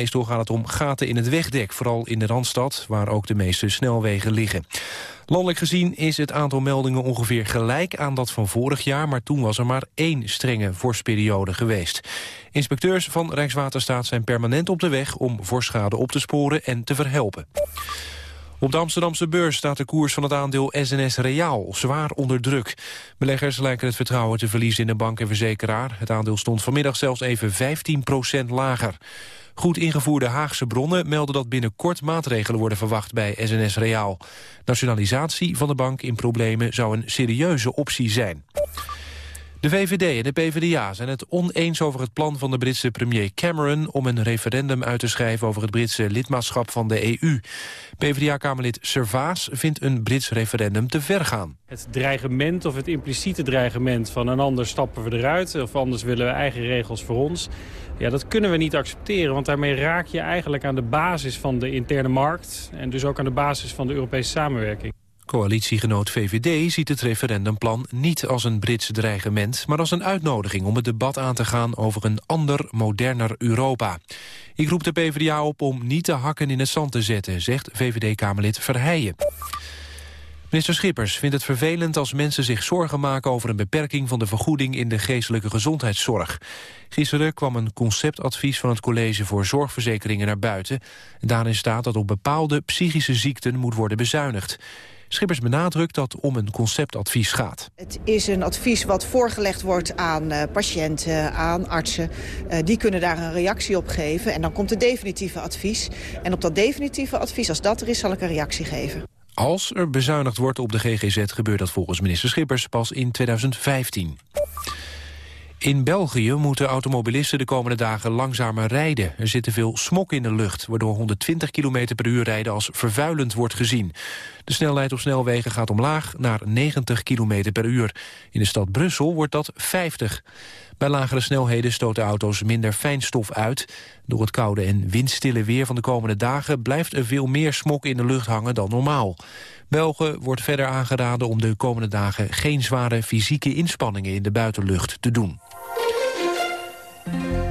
Meestal gaat het om gaten in het wegdek, vooral in de Randstad... waar ook de meeste snelwegen liggen. Landelijk gezien is het aantal meldingen ongeveer gelijk aan dat van vorig jaar... maar toen was er maar één strenge vorstperiode geweest. Inspecteurs van Rijkswaterstaat zijn permanent op de weg... om vorstschade op te sporen en te verhelpen. Op de Amsterdamse beurs staat de koers van het aandeel SNS Reaal zwaar onder druk. Beleggers lijken het vertrouwen te verliezen in de bank en verzekeraar. Het aandeel stond vanmiddag zelfs even 15% lager. Goed ingevoerde Haagse bronnen melden dat binnenkort maatregelen worden verwacht bij SNS Reaal. Nationalisatie van de bank in problemen zou een serieuze optie zijn. De VVD en de PvdA zijn het oneens over het plan van de Britse premier Cameron... om een referendum uit te schrijven over het Britse lidmaatschap van de EU. PvdA-kamerlid Servaas vindt een Brits referendum te ver gaan. Het dreigement of het impliciete dreigement van een ander stappen we eruit... of anders willen we eigen regels voor ons... Ja, dat kunnen we niet accepteren, want daarmee raak je eigenlijk aan de basis van de interne markt... en dus ook aan de basis van de Europese samenwerking. Coalitiegenoot VVD ziet het referendumplan niet als een Brits dreigement... maar als een uitnodiging om het debat aan te gaan over een ander, moderner Europa. Ik roep de PvdA op om niet de hakken in het zand te zetten, zegt VVD-Kamerlid Verheijen. Minister Schippers vindt het vervelend als mensen zich zorgen maken over een beperking van de vergoeding in de geestelijke gezondheidszorg. Gisteren kwam een conceptadvies van het College voor Zorgverzekeringen naar buiten. Daarin staat dat op bepaalde psychische ziekten moet worden bezuinigd. Schippers benadrukt dat om een conceptadvies gaat. Het is een advies wat voorgelegd wordt aan uh, patiënten, aan artsen. Uh, die kunnen daar een reactie op geven en dan komt het definitieve advies. En op dat definitieve advies, als dat er is, zal ik een reactie geven. Als er bezuinigd wordt op de GGZ gebeurt dat volgens minister Schippers pas in 2015. In België moeten automobilisten de komende dagen langzamer rijden. Er zit te veel smok in de lucht, waardoor 120 km per uur rijden als vervuilend wordt gezien. De snelheid op snelwegen gaat omlaag naar 90 km per uur. In de stad Brussel wordt dat 50. Bij lagere snelheden stoten auto's minder fijnstof uit. Door het koude en windstille weer van de komende dagen... blijft er veel meer smok in de lucht hangen dan normaal. Belgen wordt verder aangeraden om de komende dagen... geen zware fysieke inspanningen in de buitenlucht te doen.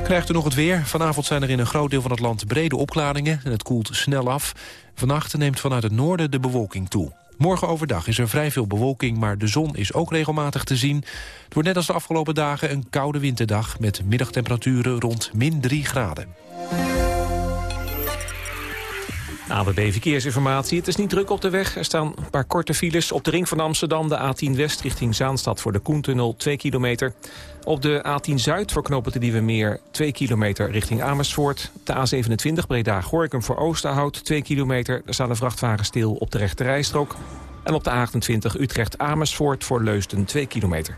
Krijgt u nog het weer? Vanavond zijn er in een groot deel van het land brede opklaringen... en het koelt snel af. Vannacht neemt vanuit het noorden de bewolking toe. Morgen overdag is er vrij veel bewolking, maar de zon is ook regelmatig te zien. Het wordt net als de afgelopen dagen een koude winterdag... met middagtemperaturen rond min 3 graden. ABB Verkeersinformatie. Het is niet druk op de weg. Er staan een paar korte files. Op de ring van Amsterdam de A10 West richting Zaanstad... voor de Koentunnel 2 kilometer. Op de A10 Zuid voor knopen de Nieuwe Meer 2 kilometer richting Amersfoort. De A27 Breda-Gorkum voor Oosterhout 2 kilometer. Daar staat een vrachtwagen stil op de rechte rijstrook. En op de A28 Utrecht-Amersfoort voor Leusden 2 kilometer.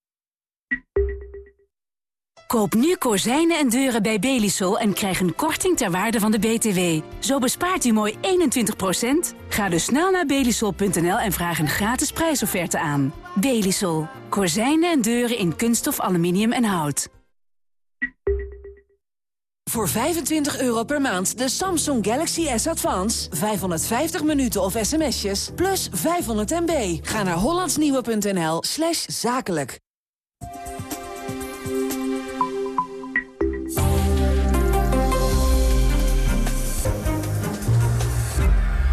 Koop nu kozijnen en deuren bij Belisol en krijg een korting ter waarde van de BTW. Zo bespaart u mooi 21%. Ga dus snel naar belisol.nl en vraag een gratis prijsofferte aan. Belisol. Kozijnen en deuren in kunststof, aluminium en hout. Voor 25 euro per maand de Samsung Galaxy S Advance. 550 minuten of sms'jes, plus 500 MB. Ga naar hollandsnieuwe.nl zakelijk.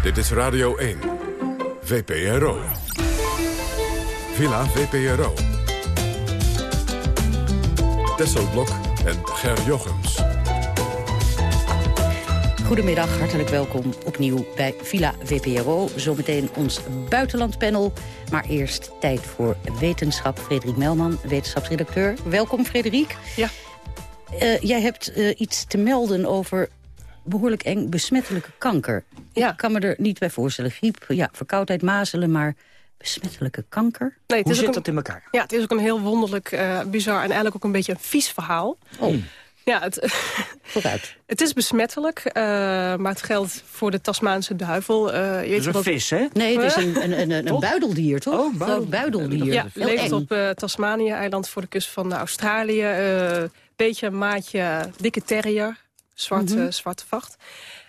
Dit is Radio 1. VPRO. Villa VPRO. Tesselblok en Ger Jochems. Goedemiddag, hartelijk welkom opnieuw bij Villa VPRO. Zometeen ons buitenlandpanel. Maar eerst tijd voor wetenschap. Frederik Melman, wetenschapsredacteur. Welkom, Frederik. Ja. Uh, jij hebt uh, iets te melden over behoorlijk eng besmettelijke kanker. Ja. Ik kan me er niet bij voorstellen. Griep, ja, verkoudheid, mazelen, maar besmettelijke kanker? Nee, Hoe is zit dat in elkaar? Ja, het is ook een heel wonderlijk, uh, bizar en eigenlijk ook een beetje een vies verhaal. Oh. Ja, het, Vooruit. het is besmettelijk, uh, maar het geldt voor de Tasmaanse duivel. Uh, je weet een dat... vis, hè? Nee, het is een, een, een, een buideldier, toch? Oh, buidel... buideldier. Ja, leeft op uh, Tasmanië-eiland voor de kust van Australië. Een beetje een maatje dikke terrier, zwart, mm -hmm. zwarte vacht.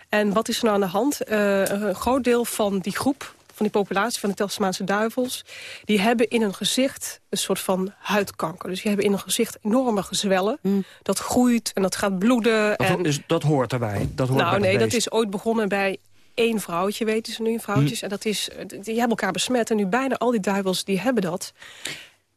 En wat is er nou aan de hand? een groot deel van die groep van die populatie van de Tasmaanse duivels... die hebben in hun gezicht een soort van huidkanker. Dus die hebben in hun gezicht enorme gezwellen. Mm. Dat groeit en dat gaat bloeden. Dat, en... Dus dat hoort erbij? Dat hoort nou bij nee, dat is ooit begonnen bij één vrouwtje, weten ze nu, vrouwtjes. Mm. En dat is, die hebben elkaar besmet. En nu bijna al die duivels, die hebben dat.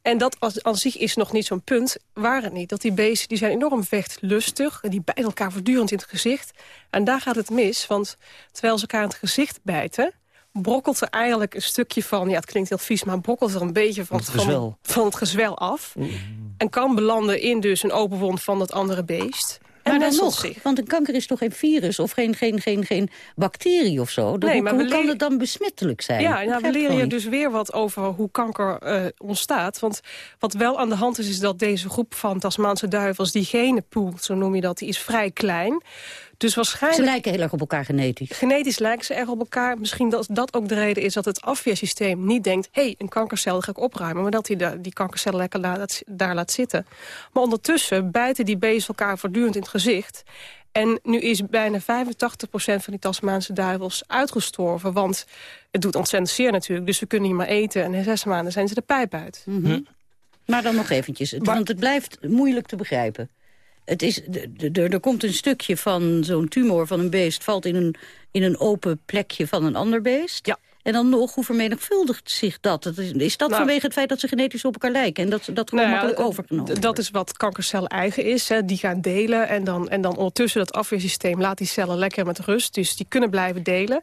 En dat als, aan zich is nog niet zo'n punt. Waar het niet. Dat die beesten die zijn enorm vechtlustig. En die bijten elkaar voortdurend in het gezicht. En daar gaat het mis. Want terwijl ze elkaar in het gezicht bijten brokkelt er eigenlijk een stukje van... ja, het klinkt heel vies, maar brokkelt er een beetje van, het gezwel, van, van het gezwel af. Mm. En kan belanden in dus een open wond van dat andere beest. Maar en dan nog, zich. want een kanker is toch geen virus of geen, geen, geen, geen bacterie of zo? Dan, Nee, hoe maar hoe kan het dan besmettelijk zijn? Ja, nou, we leren je dus weer wat over hoe kanker eh, ontstaat. Want wat wel aan de hand is, is dat deze groep van Tasmaanse duivels... die genenpool, zo noem je dat, die is vrij klein. Dus waarschijnlijk... Ze lijken heel erg op elkaar genetisch. Genetisch lijken ze erg op elkaar. Misschien dat dat ook de reden is dat het afweersysteem niet denkt... hé, hey, een kankercel ga ik opruimen. Maar dat hij de, die kankercellen lekker laat, daar laat zitten. Maar ondertussen bijten die beesten elkaar voortdurend in het gezicht. En nu is bijna 85% van die Tasmaanse duivels uitgestorven. Want het doet ontzettend zeer natuurlijk. Dus we kunnen niet meer eten. En in zes maanden zijn ze de pijp uit. Mhm. Maar dan nog eventjes, Maar- want het blijft moeilijk te begrijpen. Het is, er komt een stukje van zo'n tumor van een beest... valt in een, in een open plekje van een ander beest. Ja. En dan nog, hoe vermenigvuldigt zich dat? Dat is, is dat Nou- vanwege het feit dat ze genetisch op elkaar lijken... en dat dat gewoon Nou makkelijk overgenomen d- Dat is wat kankercellen eigen is. Hè. Die gaan delen en dan, en dan ondertussen dat afweersysteem laat die cellen lekker met rust. Dus die kunnen blijven delen.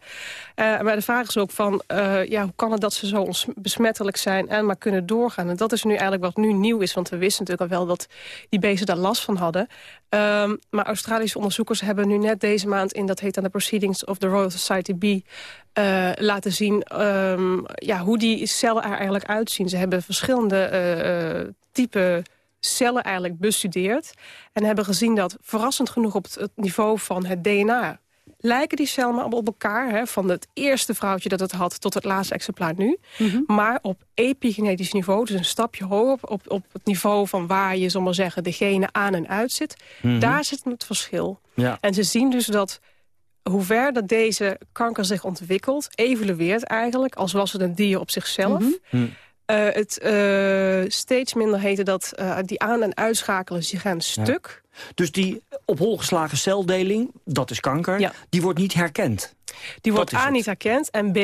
Eh, maar de vraag is ook van, eh, ja, hoe kan het dat ze zo besmettelijk zijn en maar kunnen doorgaan? En dat is nu eigenlijk wat nu nieuw is, want we wisten natuurlijk al wel dat die beesten daar last van hadden. Ehm, maar Australische onderzoekers hebben nu net deze maand in, dat heet aan de Proceedings of the Royal Society B, eh, laten zien ehm, ja, hoe die cellen er eigenlijk uitzien. Ze hebben verschillende eh, eh, type cellen eigenlijk bestudeerd. En hebben gezien dat verrassend genoeg op het niveau van het DNA... lijken die cellen maar op elkaar. Hè, van het eerste vrouwtje dat het had tot het laatste exemplaar nu. Maar op epigenetisch niveau, dus een stapje hoger... op, op, op het niveau van waar je, zal maar zeggen, de genen aan en uit zit... daar zit het verschil. Ja. En ze zien dus dat hoe ver dat deze kanker zich ontwikkelt... evolueert eigenlijk, als was het een dier op zichzelf... Hm. Eh, het eh, steeds minder heette dat eh, die aan- en uitschakelen, die gaan stuk. Dus die op hol geslagen celdeling, dat is kanker, Ja. die wordt niet herkend. Die wordt A niet herkend en B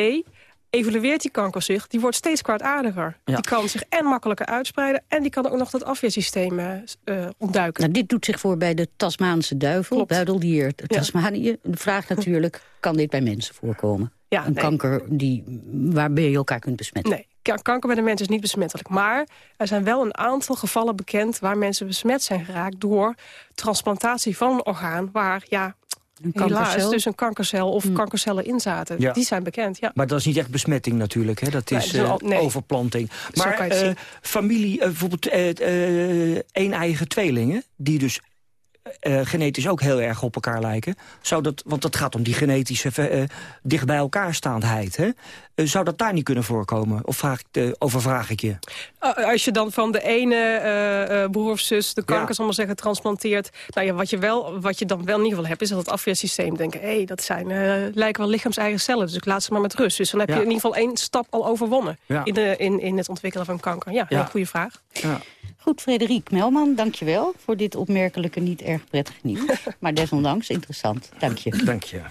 evolueert die kanker zich, die wordt steeds kwaadaardiger. Ja. Die kan zich en makkelijker uitspreiden... en die kan ook nog dat afweersysteem eh, eh, ontduiken. Nou, dit doet zich voor bij de Tasmaanse duivel, Klopt. buideldier Tasmanië. De vraag natuurlijk, kan dit bij mensen voorkomen? Ja, een nee. kanker die, waarbij je elkaar kunt besmetten. Nee, ka- kanker bij de mens is niet besmettelijk. Maar er zijn wel een aantal gevallen bekend... waar mensen besmet zijn geraakt door transplantatie van een orgaan... waar, ja, Een helaas, kankercel. dus een kankercel of kankercellen in zaten. Ja. Die zijn bekend, ja. Maar dat is niet echt besmetting natuurlijk, hè? dat Nee, is dat is eh, al- nee. overplanting. Zo Maar familie, eh, bijvoorbeeld eh eh, een-eigen tweelingen... die dus eh, genetisch ook heel erg op elkaar lijken... Zou dat, want het gaat om die genetische eh, dicht bij elkaar staandheid. Hè? Zou dat daar niet kunnen voorkomen? Of vraag ik de, overvraag ik je? Uh, Als je dan van de ene broer of zus de kanker, Ja. zal maar zeggen, transplanteert. Nou ja, wat je, wel, wat je dan wel in ieder geval hebt, is dat het afweersysteem denken... hé, hey, dat zijn, lijken wel lichaams-eigen cellen, dus ik laat ze maar met rust. Dus dan heb Ja. je in ieder geval één stap al overwonnen Ja. in, de, in, in het ontwikkelen van kanker. Ja, heel goede vraag. Ja. Goed, Frederik Melman, dankjewel voor dit opmerkelijke, niet erg prettige nieuws. maar desondanks interessant. Dank je. Dank je.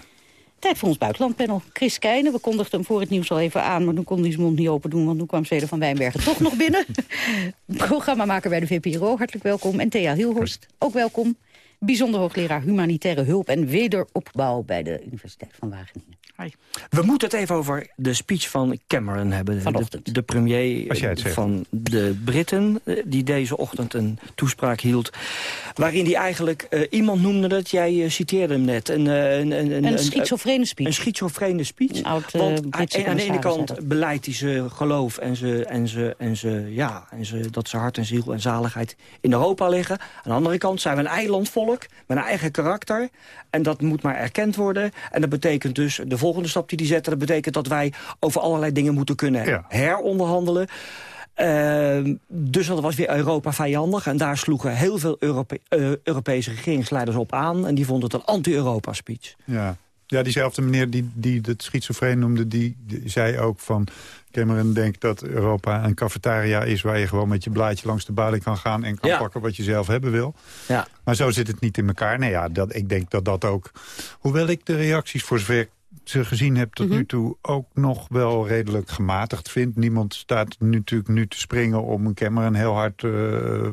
Tijd voor ons buitenlandpanel. Chris Keijnen, we kondigden hem voor het nieuws al even aan... maar toen kon hij zijn mond niet open doen, want toen kwam Zweden van Wijnbergen toch nog binnen. Programmamaker bij de VPRO, hartelijk welkom. En Thea Hielhorst, ook welkom. Bijzonder hoogleraar humanitaire hulp en wederopbouw... bij de Universiteit van Wageningen. We moeten het even over de speech van Cameron hebben. Vanochtend. De, de premier zegt. van de Britten, eh, die deze ochtend een toespraak hield... waarin hij eigenlijk, eh, iemand noemde het, jij eh, citeerde hem net... Een, eh, een, een, Een schizofrene speech. Een schizofrene speech. Een oud, eh, Want aan, aan de ene kant dat. beleidt hij zijn geloof en, ze, en, ze, en, ze, ja, en ze, dat zijn hart en ziel en zaligheid in Europa liggen. Aan de andere kant zijn we een eilandvolk met een eigen karakter. En dat moet maar erkend worden. En dat betekent dus, de volgende stap die die zetten... dat betekent dat wij over allerlei dingen moeten kunnen Ja. heronderhandelen. Ehm, dus dat was weer Europa vijandig. En daar sloegen heel veel Europe- eh, Europese regeringsleiders op aan. En die vonden het een anti-Europa-speech. Ja. ja, diezelfde meneer die, die het schizofreen noemde... Die, die zei ook van... Cameron denkt dat Europa een cafetaria is... waar je gewoon met je blaadje langs de balie kan gaan... en kan Ja. pakken wat je zelf hebben wil. Ja. Maar zo zit het niet in elkaar. Nee, ja, dat, ik denk dat dat ook... Hoewel ik de reacties voor zover ze gezien heb tot nu toe... ook nog wel redelijk gematigd vind. Niemand staat nu, natuurlijk nu te springen om Cameron heel hard eh,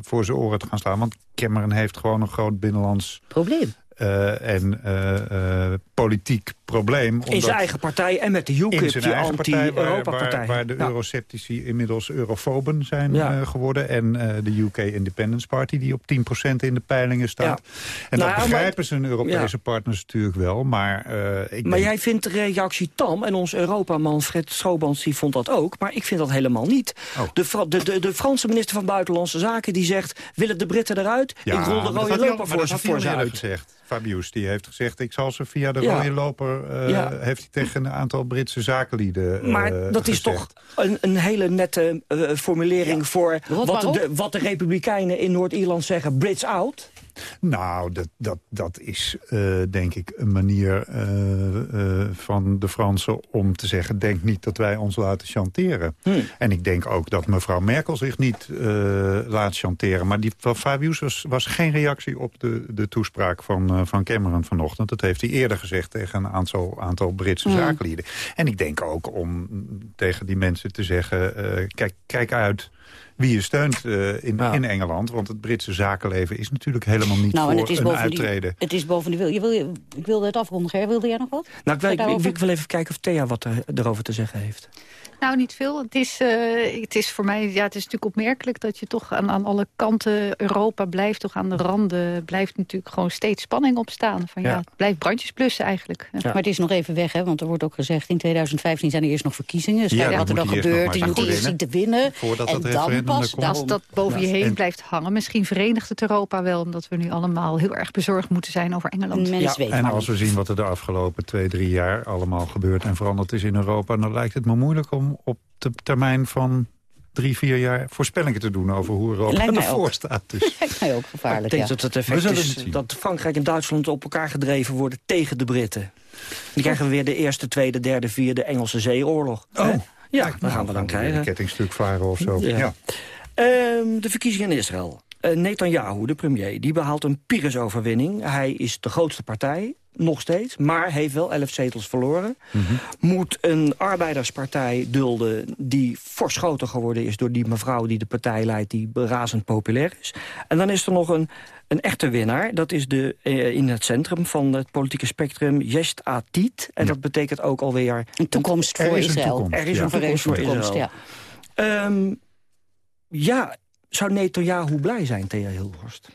voor zijn oren te gaan slaan. Want Cameron heeft gewoon een groot binnenlands... Probleem. eh, en eh, politiek probleem. In zijn eigen partij en met de UKIP, zijn die waar, waar, anti-Europa-partij. waar de Ja. eurosceptici inmiddels eurofoben zijn Ja. eh, geworden. En eh, de UK Independence Party, die op 10% in de peilingen staat. En Nou dat begrijpen zijn Europese ja. partners natuurlijk wel. Maar, eh, ik Maar denk- jij vindt de reactie tam, en ons Europaman Fred Schobans die vond dat ook... maar ik vind dat helemaal niet. Oh. De, Fra- de, de, de Franse minister van Buitenlandse Zaken die zegt... willen de Britten eruit? Ik rol de rode loper maar voor ze, voor ze uit. gezegd. Fabius die heeft gezegd, ik zal ze via de Ja. rode loper... eh, Ja. heeft hij tegen een aantal Britse zakenlieden eh, Maar dat is toch een, een hele nette eh, formulering voor wat de, wat de Republikeinen in Noord-Ierland zeggen, Brits out. Nou, dat, dat, dat is eh, denk ik een manier eh, eh, van de Fransen om te zeggen... denk niet dat wij ons laten chanteren. Hmm. En ik denk ook dat mevrouw Merkel zich niet laat chanteren. Maar die van Fabius was, was geen reactie op de, de toespraak van, van Cameron vanochtend. Dat heeft hij eerder gezegd tegen een aantal, aantal Britse Hmm. zakenlieden. En ik denk ook om tegen die mensen te zeggen... kijk, kijk uit wie je steunt eh, in, Ja. in Engeland. Want het Britse zakenleven is natuurlijk helemaal niet Nou, en voor het is een uittreden. het is bovendien wil, je wil je, ik wilde het afronden, Ger. Wilde jij nog wat? Nou, ik wil, ik, Daarover? ik wil even kijken of Thea wat er, erover te zeggen heeft. Nou, niet veel. Het is, eh, het is voor mij, ja, het is natuurlijk opmerkelijk dat je toch aan, aan alle kanten, Europa blijft toch aan de randen, blijft natuurlijk gewoon steeds spanning opstaan. Van ja, Ja. het blijft brandjes blussen eigenlijk. Ja. Maar het is nog even weg, hè, want er wordt ook gezegd... in 2015 zijn er eerst nog verkiezingen. Dus Ja, wat er dan gebeurt. Je moet eerst zien te winnen. Voordat en dat dan pas... Als dat boven je heen En- blijft hangen. Misschien verenigt het Europa wel, omdat we nu allemaal heel erg bezorgd moeten zijn over Engeland. Ja, En als we zien wat er de afgelopen twee, drie jaar allemaal gebeurd en veranderd is in Europa... dan lijkt het me moeilijk om op de termijn van drie, vier jaar voorspellingen te doen over hoe Europa ervoor ook. staat. Dus Lijkt mij ook Ik gevaarlijk, denk ja. dat het We effect zullen is het zien. dat Frankrijk en Duitsland op elkaar gedreven worden tegen de Britten. Dan krijgen we weer de eerste, tweede, derde, vierde Engelse zeeoorlog. Oh. Ja, dat gaan we dan krijgen. Een kettingstuk varen of zo. Ja. Ja. Ehm, de verkiezingen in Israël. Eh, Netanyahu, de premier, die behaalt een Pires-overwinning. Hij is de grootste partij, nog steeds, maar heeft wel elf zetels verloren. Moet een arbeiderspartij dulden die fors groter geworden is... door die mevrouw die de partij leidt, die razend populair is. En dan is er nog een, een echte winnaar. Dat is de, eh, in het centrum van het politieke spectrum Jest Atit. En dat betekent ook alweer... Een toekomst Er voor is een Israël. toekomst, Er is ja. een toekomst voor toekomst, Israël. ja. Ehm, ja, zou Netanyahu blij zijn, Thea Hilhorst?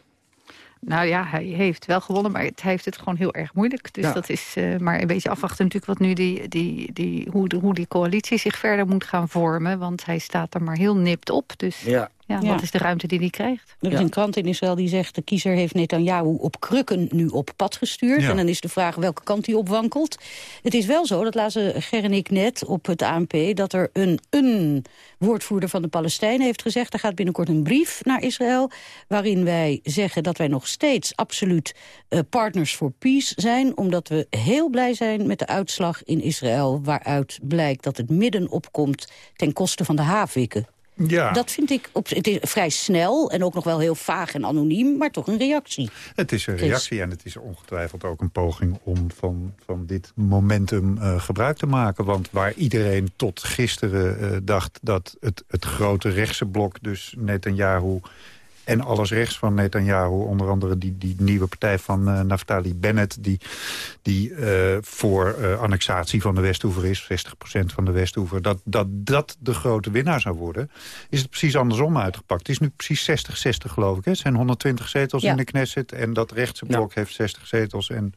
Nou ja, hij heeft wel gewonnen, maar het, hij heeft het gewoon heel erg moeilijk. Dus Ja. dat is eh, maar een beetje afwachten natuurlijk wat nu die, die, die, hoe, de, hoe die coalitie zich verder moet gaan vormen. Want hij staat er maar heel nipt op. Dus ja, Ja. Ja. wat is de ruimte die hij krijgt? Er is Ja. een krant in Israël die zegt... de kiezer heeft Netanyahu op krukken nu op pad gestuurd. Ja. En dan is de vraag welke kant hij opwankelt. Het is wel zo, dat lazen Ger en ik net op het ANP... dat er een, een woordvoerder van de Palestijnen heeft gezegd... er gaat binnenkort een brief naar Israël... waarin wij zeggen dat wij nog steeds absoluut eh, partners for peace zijn... omdat we heel blij zijn met de uitslag in Israël... waaruit blijkt dat het midden opkomt ten koste van de havikken. Ja, Dat vind ik op, het is vrij snel en ook nog wel heel vaag en anoniem, maar toch een reactie. het is een Chris. reactie en het is ongetwijfeld ook een poging... om van, van dit momentum eh, gebruik te maken. Want waar iedereen tot gisteren eh, dacht dat het, het grote rechtse blok... dus Netanyahu en alles rechts van Netanyahu. Onder andere die, die nieuwe partij van uh, Naftali Bennett... die, die uh, voor uh, annexatie van de Westhoever is, 60% van de Westhoever... Dat, dat dat de grote winnaar zou worden, is het precies andersom uitgepakt. Het is nu precies 60-60 geloof ik. Hè? Het zijn 120 zetels Ja. in de Knesset en dat rechtse blok heeft 60 zetels. En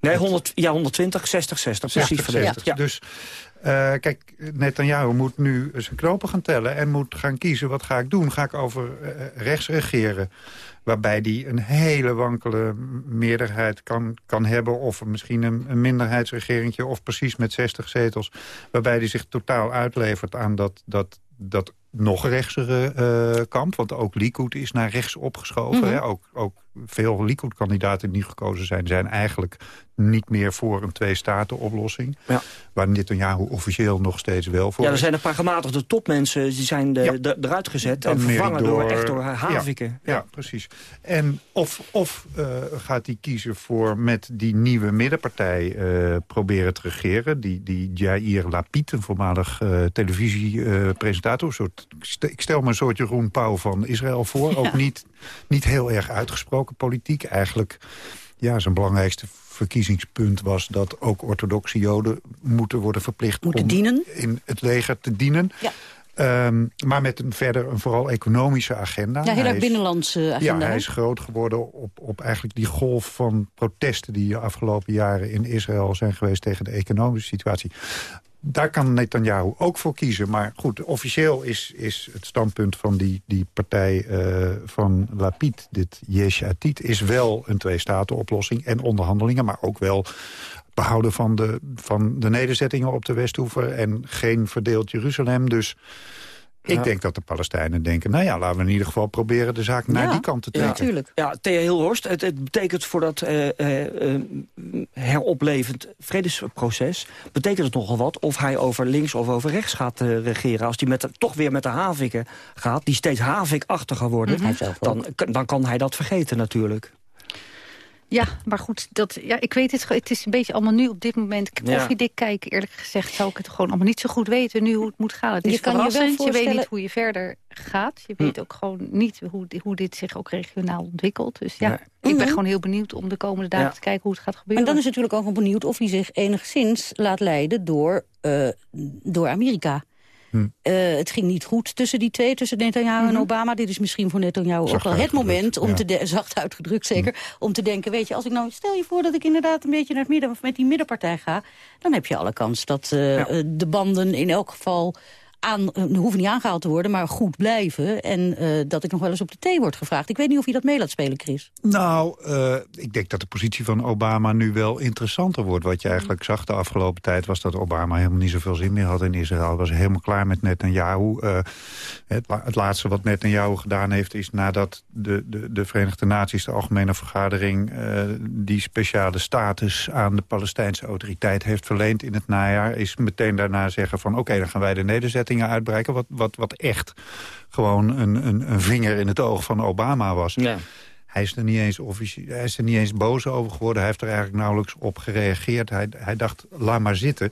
Nee, 100, ja, 1120, 60, 60. Precies 60, verdeeld. 60. Ja. Dus eh, kijk, Netanyahu moet nu zijn knopen gaan tellen... en moet gaan kiezen, wat ga ik doen? Ga ik over eh, rechts regeren? Waarbij die een hele wankele meerderheid kan, kan hebben... of misschien een, een of precies met 60 zetels... waarbij die zich totaal uitlevert aan dat, dat, dat nog rechtsere eh, kamp. Want ook Likud is naar rechts opgeschoven. Mhm. hè? Ook, ook veel Likud-kandidaten die nu gekozen zijn... zijn eigenlijk niet meer voor een twee-staten-oplossing. Ja. Waar Netanyahu officieel nog steeds wel voor Ja, er zijn een paar gematigde topmensen die zijn de, de- eruit gezet... en vervangen door, Meridor. echt door Ja, Haviken. Ja, precies. En of, of eh, gaat hij kiezen voor met die nieuwe middenpartij eh, proberen te regeren. Die, die Jair Lapid, een voormalig televisiepresentator. soort, ik stel- me een soort Jeroen Pauw van Israël voor. Ook niet, niet heel erg uitgesproken politiek. Eigenlijk, ja, zijn belangrijkste verkiezingspunt was dat ook orthodoxe joden moeten worden verplicht Moeten om dienen. in het leger te dienen. Ja. Ehm, maar met een verder een vooral economische agenda. Ja, heel Hij erg binnenlandse agenda. ja, hij is groot geworden op, op eigenlijk die golf van protesten... die de afgelopen jaren in Israël zijn geweest tegen de economische situatie. Daar kan Netanyahu ook voor kiezen. Maar goed, officieel is, is het standpunt van die, die partij eh, van Lapid... dit Yesh is wel een twee-staten-oplossing en onderhandelingen... maar ook wel behouden van de, van de nederzettingen op de Westhoever... en geen verdeeld Jeruzalem. Dus ik Ja. denk dat de Palestijnen denken... nou ja, laten we in ieder geval proberen de zaak naar die kant te trekken. Ja, Thea Hilhorst, het, het betekent voor dat eh, eh, eh, heroplevend vredesproces... betekent het nogal wat of hij over links of over rechts gaat eh, regeren. Als hij met de- toch weer met de haviken gaat, die steeds havikachtiger worden... Mhm. Dan, dan kan hij dat vergeten natuurlijk. Ja, maar goed, dat, ja, ik weet het, het is een beetje allemaal nu op dit moment. Ik heb Ja. koffiedik kijken, eerlijk gezegd zou ik het gewoon allemaal niet zo goed weten nu hoe het moet gaan. Het Je is kan je wel je, weet niet hoe je verder gaat. Je Hm. weet ook gewoon niet hoe, hoe dit zich ook regionaal ontwikkelt. Dus ja, Ja. ik ben Mhm. gewoon heel benieuwd om de komende dagen Ja. te kijken hoe het gaat Maar gebeuren. dan is het natuurlijk ook nog benieuwd of hij zich enigszins laat leiden door, eh, door Amerika. Hm. Eh, het ging niet goed tussen die twee, tussen Netanyahu en Obama. Dit is misschien voor Netanyahu ook Zacht wel het moment, om ja. te de- zacht uitgedrukt zeker, om te denken, weet je, als ik nou, stel je voor dat ik inderdaad een beetje naar het midden, of met die middenpartij ga, dan heb je alle kans dat eh, eh, de banden in elk geval aan, eh, hoeven niet aangehaald te worden, maar goed blijven. En eh, dat ik nog wel eens op de thee word gevraagd. Ik weet niet of je dat mee laat spelen, Chris. Nou, eh, ik denk dat de positie van Obama nu wel interessanter wordt. Wat je eigenlijk zag de afgelopen tijd was dat Obama helemaal niet zoveel zin meer had in Israël. Hij was helemaal klaar met Netanyahu. Eh het, het laatste wat Netanyahu gedaan heeft is nadat de, de, de Verenigde Naties, de Algemene Vergadering, die speciale status aan de Palestijnse autoriteit heeft verleend in het najaar, is meteen daarna zeggen van oké, dan gaan wij de uitbreiden. Wat, wat, wat echt gewoon een, een, een vinger in het oog van Obama was. Hij is, er niet eens officie- hij is er niet eens boos over geworden. Hij heeft er eigenlijk nauwelijks op gereageerd. Hij, hij dacht, laat maar zitten.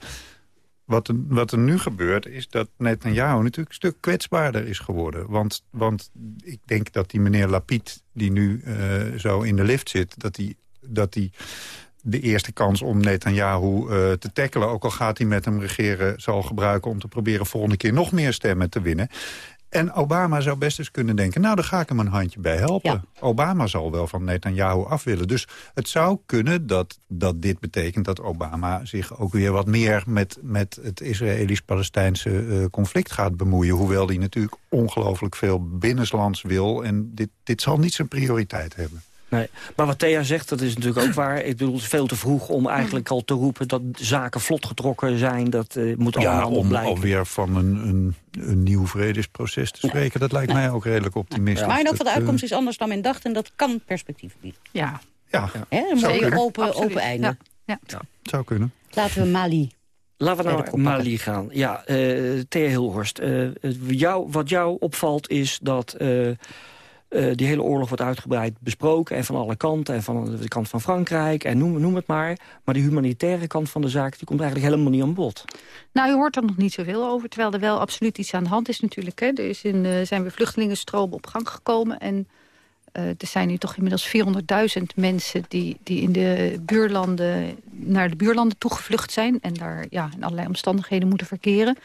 Wat er, wat er nu gebeurt, is dat Netanyahu natuurlijk een stuk kwetsbaarder is geworden. Want, want ik denk dat die meneer Lapid, die nu eh, zo in de lift zit... dat die, dat die de eerste kans om Netanyahu eh, te tackelen... ook al gaat hij met hem regeren, zal gebruiken... om te proberen volgende keer nog meer stemmen te winnen. En Obama zou best eens kunnen denken... nou, daar ga ik hem een handje bij helpen. Obama zal wel van Netanyahu af willen. Dus het zou kunnen dat, dat dit betekent dat Obama zich ook weer wat meer... met, met het Israëlisch-Palestijnse eh, conflict gaat bemoeien. Hoewel hij natuurlijk ongelooflijk veel binnenlands wil. En dit, dit zal niet zijn prioriteit hebben. Nee. Maar wat Thea zegt, dat is natuurlijk ook waar. Ik bedoel, het is veel te vroeg om eigenlijk al te roepen... dat zaken vlot getrokken zijn. Dat eh, moet allemaal Ja, om blijken. alweer van een, een, een nieuw vredesproces te spreken... dat lijkt mij ook redelijk optimistisch. maar in elk geval de eh, uitkomst is anders dan men dacht en dat kan perspectief bieden. Ja. Ja, Hè, een Zou mooi kunnen. open, Absoluut. open einde. Ja. Ja. zou kunnen. Laten we Mali. Laten we naar. Mali gaan. Ja, eh Thea Hilhorst. eh, het- jou, wat jou opvalt is dat eh, eh, die hele oorlog wordt uitgebreid besproken... en van alle kanten, en van de kant van Frankrijk, en noem, noem het maar. Maar de humanitaire kant van de zaak die komt eigenlijk helemaal niet aan bod. Nou, je hoort er nog niet zoveel over, terwijl er wel absoluut iets aan de hand is natuurlijk. Hè. Er is een, eh, zijn weer vluchtelingenstromen op gang gekomen en Uh, er zijn nu toch inmiddels 400.000 mensen die, die in de buurlanden, naar de buurlanden toegevlucht zijn. En daar ja, in allerlei omstandigheden moeten verkeren.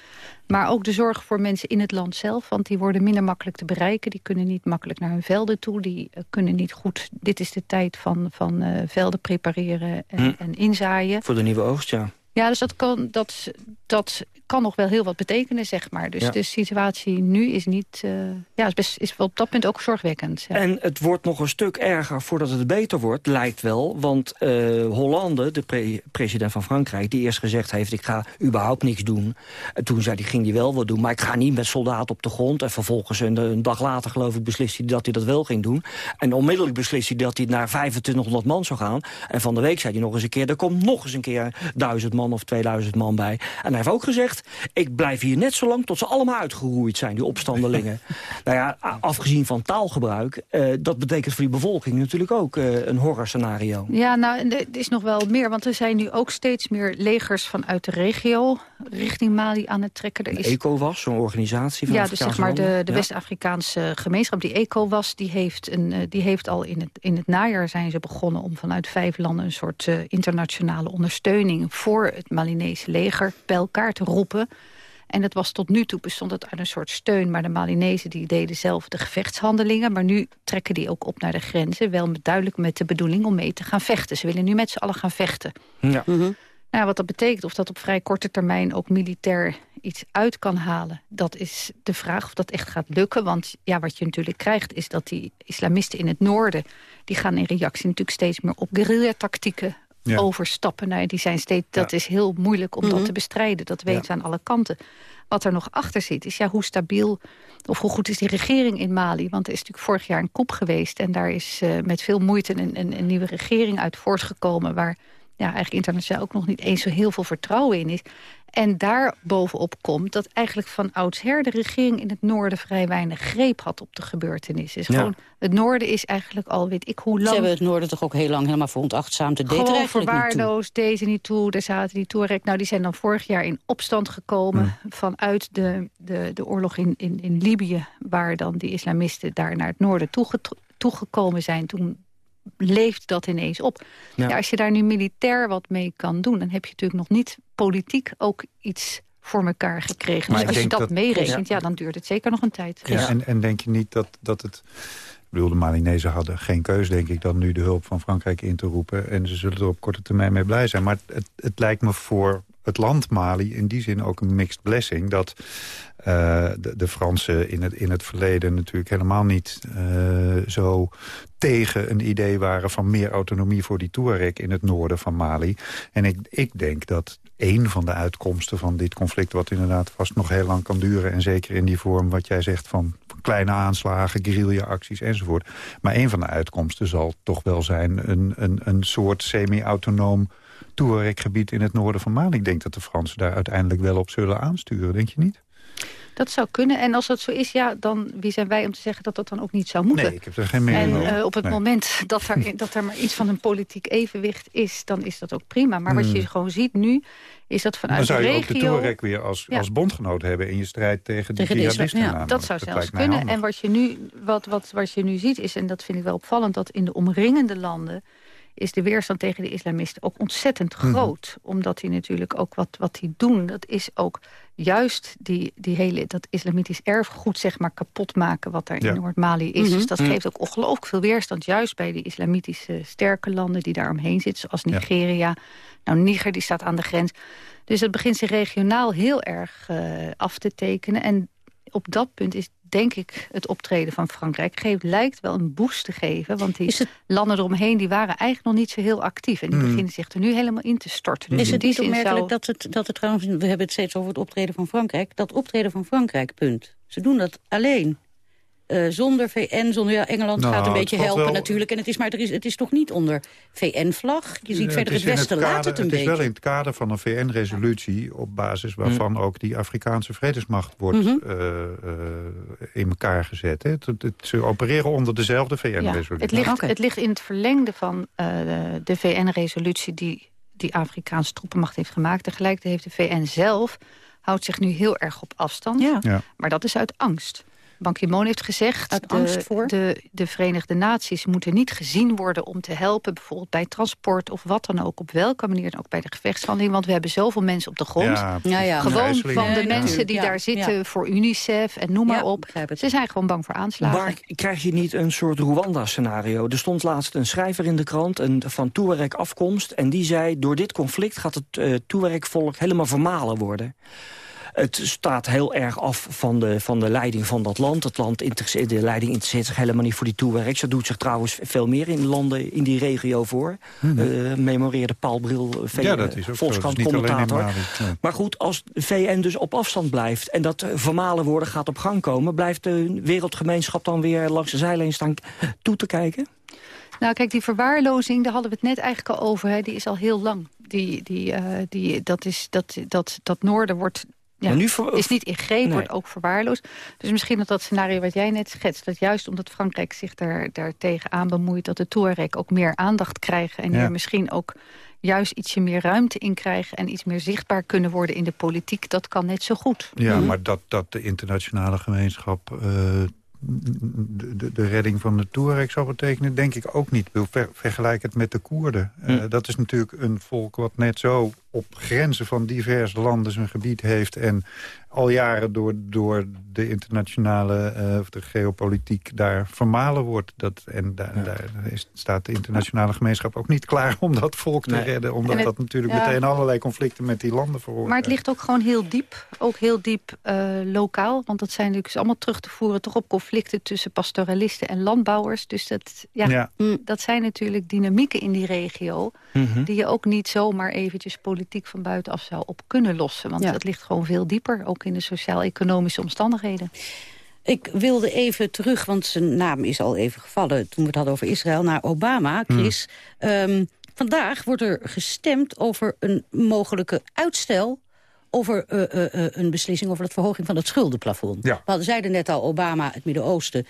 Maar ook de zorg voor mensen in het land zelf. Want die worden minder makkelijk te bereiken. Die kunnen niet makkelijk naar hun velden toe. Die uh, kunnen niet goed... Dit is de tijd van, van uh, velden prepareren en, hm. en, inzaaien. Voor de nieuwe oogst, ja. Ja, dus dat kan, dat, dat kan nog wel heel wat betekenen, zeg maar. Dus de situatie nu is niet... Uh, ja, is, best, is op dat punt ook zorgwekkend. Ja. En het wordt nog een stuk erger voordat het beter wordt, lijkt wel. Want uh, Hollande, de pre president van Frankrijk... die eerst gezegd heeft, ik ga überhaupt niks doen. En toen zei hij, ging hij wel wat doen. Maar ik ga niet met soldaten op de grond. En vervolgens een, een dag later, geloof ik, beslist hij dat hij dat wel ging doen. En onmiddellijk beslist hij dat hij naar 2500 man zou gaan. En van de week zei hij nog eens een keer... er komt nog eens een keer duizend man of 2000 man bij. En heeft ook gezegd ik blijf hier net zo lang tot ze allemaal uitgeroeid zijn, die opstandelingen. nou ja, afgezien van taalgebruik, uh, dat betekent voor die bevolking natuurlijk ook uh, een horrorscenario. Ja, nou, er is nog wel meer, want er zijn nu ook steeds meer legers vanuit de regio richting Mali aan het trekken. Er is... ECOWAS, zo'n organisatie van Ja, dus zeg maar de, de West-Afrikaanse gemeenschap, die ECOWAS, die heeft, een, uh, die heeft al in het, in het najaar zijn ze begonnen om vanuit vijf landen een soort internationale ondersteuning voor het Malinese leger elkaar te roepen en het was tot nu toe bestond het uit een soort steun. Maar de Malinezen die deden zelf de gevechtshandelingen. Maar nu trekken die ook op naar de grenzen. Wel met, duidelijk met de bedoeling om mee te gaan vechten. Ze willen nu met z'n allen gaan vechten. Ja. Mm nou, wat dat betekent, of dat op vrij korte termijn ook militair iets uit kan halen... dat is de vraag of dat echt gaat lukken. Want ja, wat je natuurlijk krijgt is dat die islamisten in het noorden... die gaan in reactie natuurlijk steeds meer op guerrilla-tactieken overstappen. Die zijn steeds, dat is heel moeilijk om dat mhm. te bestrijden. Dat weten we aan alle kanten. Wat er nog achter zit is ja, hoe stabiel of hoe goed is die regering in Mali. Want er is natuurlijk vorig jaar een kop geweest. En daar is uh, met veel moeite een, een, een nieuwe regering uit voortgekomen... waar ja, eigenlijk internationaal ook nog niet eens zo heel veel vertrouwen in is. En daar bovenop komt dat eigenlijk van oudsher de regering in het noorden vrij weinig greep had op de gebeurtenissen. Is gewoon, het noorden is eigenlijk al, weet ik hoe lang... Ze hebben het noorden toch ook heel lang helemaal veronachtzaamd. Het deed gewoon er verwaarloosd, deze niet toe, daar zaten die Touareg. Nou, die zijn dan vorig jaar in opstand gekomen vanuit de, de, de oorlog in, in, in Libië... waar dan die islamisten daar naar het noorden toegekomen zijn. Toen leeft dat ineens op. Ja. als je daar nu militair wat mee kan doen... dan heb je natuurlijk nog niet politiek ook iets voor elkaar gekregen. Maar dus als je dat, dat meerekent, ja. dan duurt het zeker nog een tijd. Ja, En, en denk je niet dat, dat het... Ik bedoel, de Malinezen hadden geen keus, denk ik... dan nu de hulp van Frankrijk in te roepen. En ze zullen er op korte termijn mee blij zijn. Maar het, het lijkt me voor het land Mali in die zin ook een mixed blessing. Dat uh, de, de, Fransen in het, in het verleden natuurlijk helemaal niet uh, zo tegen een idee waren van meer autonomie voor die Tuareg in het noorden van Mali. En ik, ik denk dat een van de uitkomsten van dit conflict... wat inderdaad vast nog heel lang kan duren... en zeker in die vorm wat jij zegt van, van kleine aanslagen, guerrilla-acties enzovoort. Maar een van de uitkomsten zal toch wel zijn een, een, een soort semi-autonoom Touareg-gebied in het noorden van Mali. Ik denk dat de Fransen daar uiteindelijk wel op zullen aansturen, denk je niet? Dat zou kunnen. En als dat zo is, ja, dan wie zijn wij om te zeggen dat dat dan ook niet zou moeten? Nee, ik heb er geen mening over. En uh, op het moment dat er, dat er maar iets van een politiek evenwicht is, dan is dat ook prima. Maar wat je hmm. gewoon ziet nu, is dat vanuit de regio... Dan zou je ook de Touareg weer als, als bondgenoot hebben in je strijd tegen de jihadisten. Ja, dat zou zelfs kunnen. En wat je, nu, wat, wat, wat je nu ziet is, en dat vind ik wel opvallend, dat in de omringende landen is de weerstand tegen de islamisten ook ontzettend mhm. groot. Omdat die natuurlijk ook wat, wat die doen, dat is ook juist die, die hele, dat islamitisch erfgoed zeg maar, kapot maken... wat daar in Noord-Mali is. Mhm. Dus dat geeft ook ongelooflijk veel weerstand... juist bij die islamitische sterke landen die daar omheen zitten... zoals Nigeria. Nou, Niger die staat aan de grens. Dus het begint zich regionaal heel erg uh, af te tekenen. En op dat punt is denk ik, het optreden van Frankrijk geeft, lijkt wel een boost te geven. Want die landen eromheen die waren eigenlijk nog niet zo heel actief. En die hmm. beginnen zich er nu helemaal in te storten. Dus is het niet opmerkelijk dat, het, dat het trouwens, we hebben het steeds over het optreden van Frankrijk, dat optreden van Frankrijk, punt. Ze doen dat alleen. Uh, zonder VN, zonder ja, Engeland nou, gaat een beetje helpen natuurlijk. En het is, maar er is, het is toch niet onder VN-vlag? Je ziet verder het, Westen laat het een beetje. Het is wel in het kader van een VN-resolutie... op basis waarvan mm. ook die Afrikaanse vredesmacht wordt mm -hmm. uh, uh, in elkaar gezet. Hè. Het, het, ze opereren onder dezelfde VN-resolutie. Ja, het, ligt, okay. het ligt in het verlengde van de VN-resolutie... die die Afrikaanse troepenmacht heeft gemaakt. Tegelijkertijd heeft de VN zelf houdt zich nu heel erg op afstand. Ja. ja. Maar dat is uit angst. Ban Ki-moon heeft gezegd... Uit angst voor? De, de Verenigde Naties moeten niet gezien worden om te helpen... bijvoorbeeld bij transport of wat dan ook, op welke manier... dan ook bij de gevechtshandeling, want we hebben zoveel mensen op de grond. Ja, Ja, ja. Gewoon van de Ja, mensen die Ja, daar zitten ja. voor UNICEF en noem maar op. Ze zijn gewoon bang voor aanslagen. Maar krijg je niet een soort Rwanda-scenario? Er stond laatst een schrijver in de krant een, van Touareg afkomst... en die zei, door dit conflict gaat het uh, Touareg-volk helemaal vermalen worden. Het staat heel erg af van de, van de leiding van dat land. Het land de leiding interesseert zich helemaal niet voor die Touaregs. Dat doet zich trouwens veel meer in landen in die regio voor. Mm -hmm. memoreerde Paul Bril, uh, ja, dat is ook Volkskrant-commentator. Nee. Maar goed, als de VN dus op afstand blijft... en dat vermalen worden gaat op gang komen... blijft de wereldgemeenschap dan weer langs de zijlijn staan toe te kijken? Nou, kijk, die verwaarlozing, daar hadden we het net eigenlijk al over. Hè, die is al heel lang. Die, die, uh, die, dat, is, dat, dat, dat noorden wordt ja, nu is niet ingrepen, nee. wordt ook verwaarloosd. Dus misschien dat dat scenario wat jij net schetst... dat juist omdat Frankrijk zich daar, daar tegenaan bemoeit... dat de Touareg ook meer aandacht krijgen... en ja. hier misschien ook juist ietsje meer ruimte in krijgen... en iets meer zichtbaar kunnen worden in de politiek... dat kan net zo goed. Ja, mm -hmm. maar dat, dat de internationale gemeenschap... Uh, de, de, de, redding van de Touareg zou betekenen, denk ik ook niet. Ver, vergelijk het met de Koerden. Uh, mm. dat is natuurlijk een volk wat net zo op grenzen van diverse landen zijn gebied heeft... en al jaren door, door de internationale uh, of de geopolitiek daar vermalen wordt. Dat, en da, ja. daar is, staat de internationale gemeenschap ook niet klaar om dat volk te nee. redden. Omdat het, dat natuurlijk ja. meteen allerlei conflicten met die landen veroorzaakt. Maar het ligt ook gewoon heel diep. Ook heel diep uh, lokaal. Want dat zijn natuurlijk allemaal terug te voeren toch op conflicten tussen pastoralisten en landbouwers. Dus dat, ja, ja. dat zijn natuurlijk dynamieken in die regio... Mm -hmm. die je ook niet zomaar eventjes politiek van buitenaf zou op kunnen lossen. Want dat ligt gewoon veel dieper, ook in de sociaal-economische omstandigheden. Ik wilde even terug, want zijn naam is al even gevallen... toen we het hadden over Israël, naar Obama, Chris. Hmm. Um, vandaag wordt er gestemd over een mogelijke uitstel over uh, uh, uh, een beslissing over de verhoging van het schuldenplafond. Ja. We hadden zeiden net al, Obama, het Midden-Oosten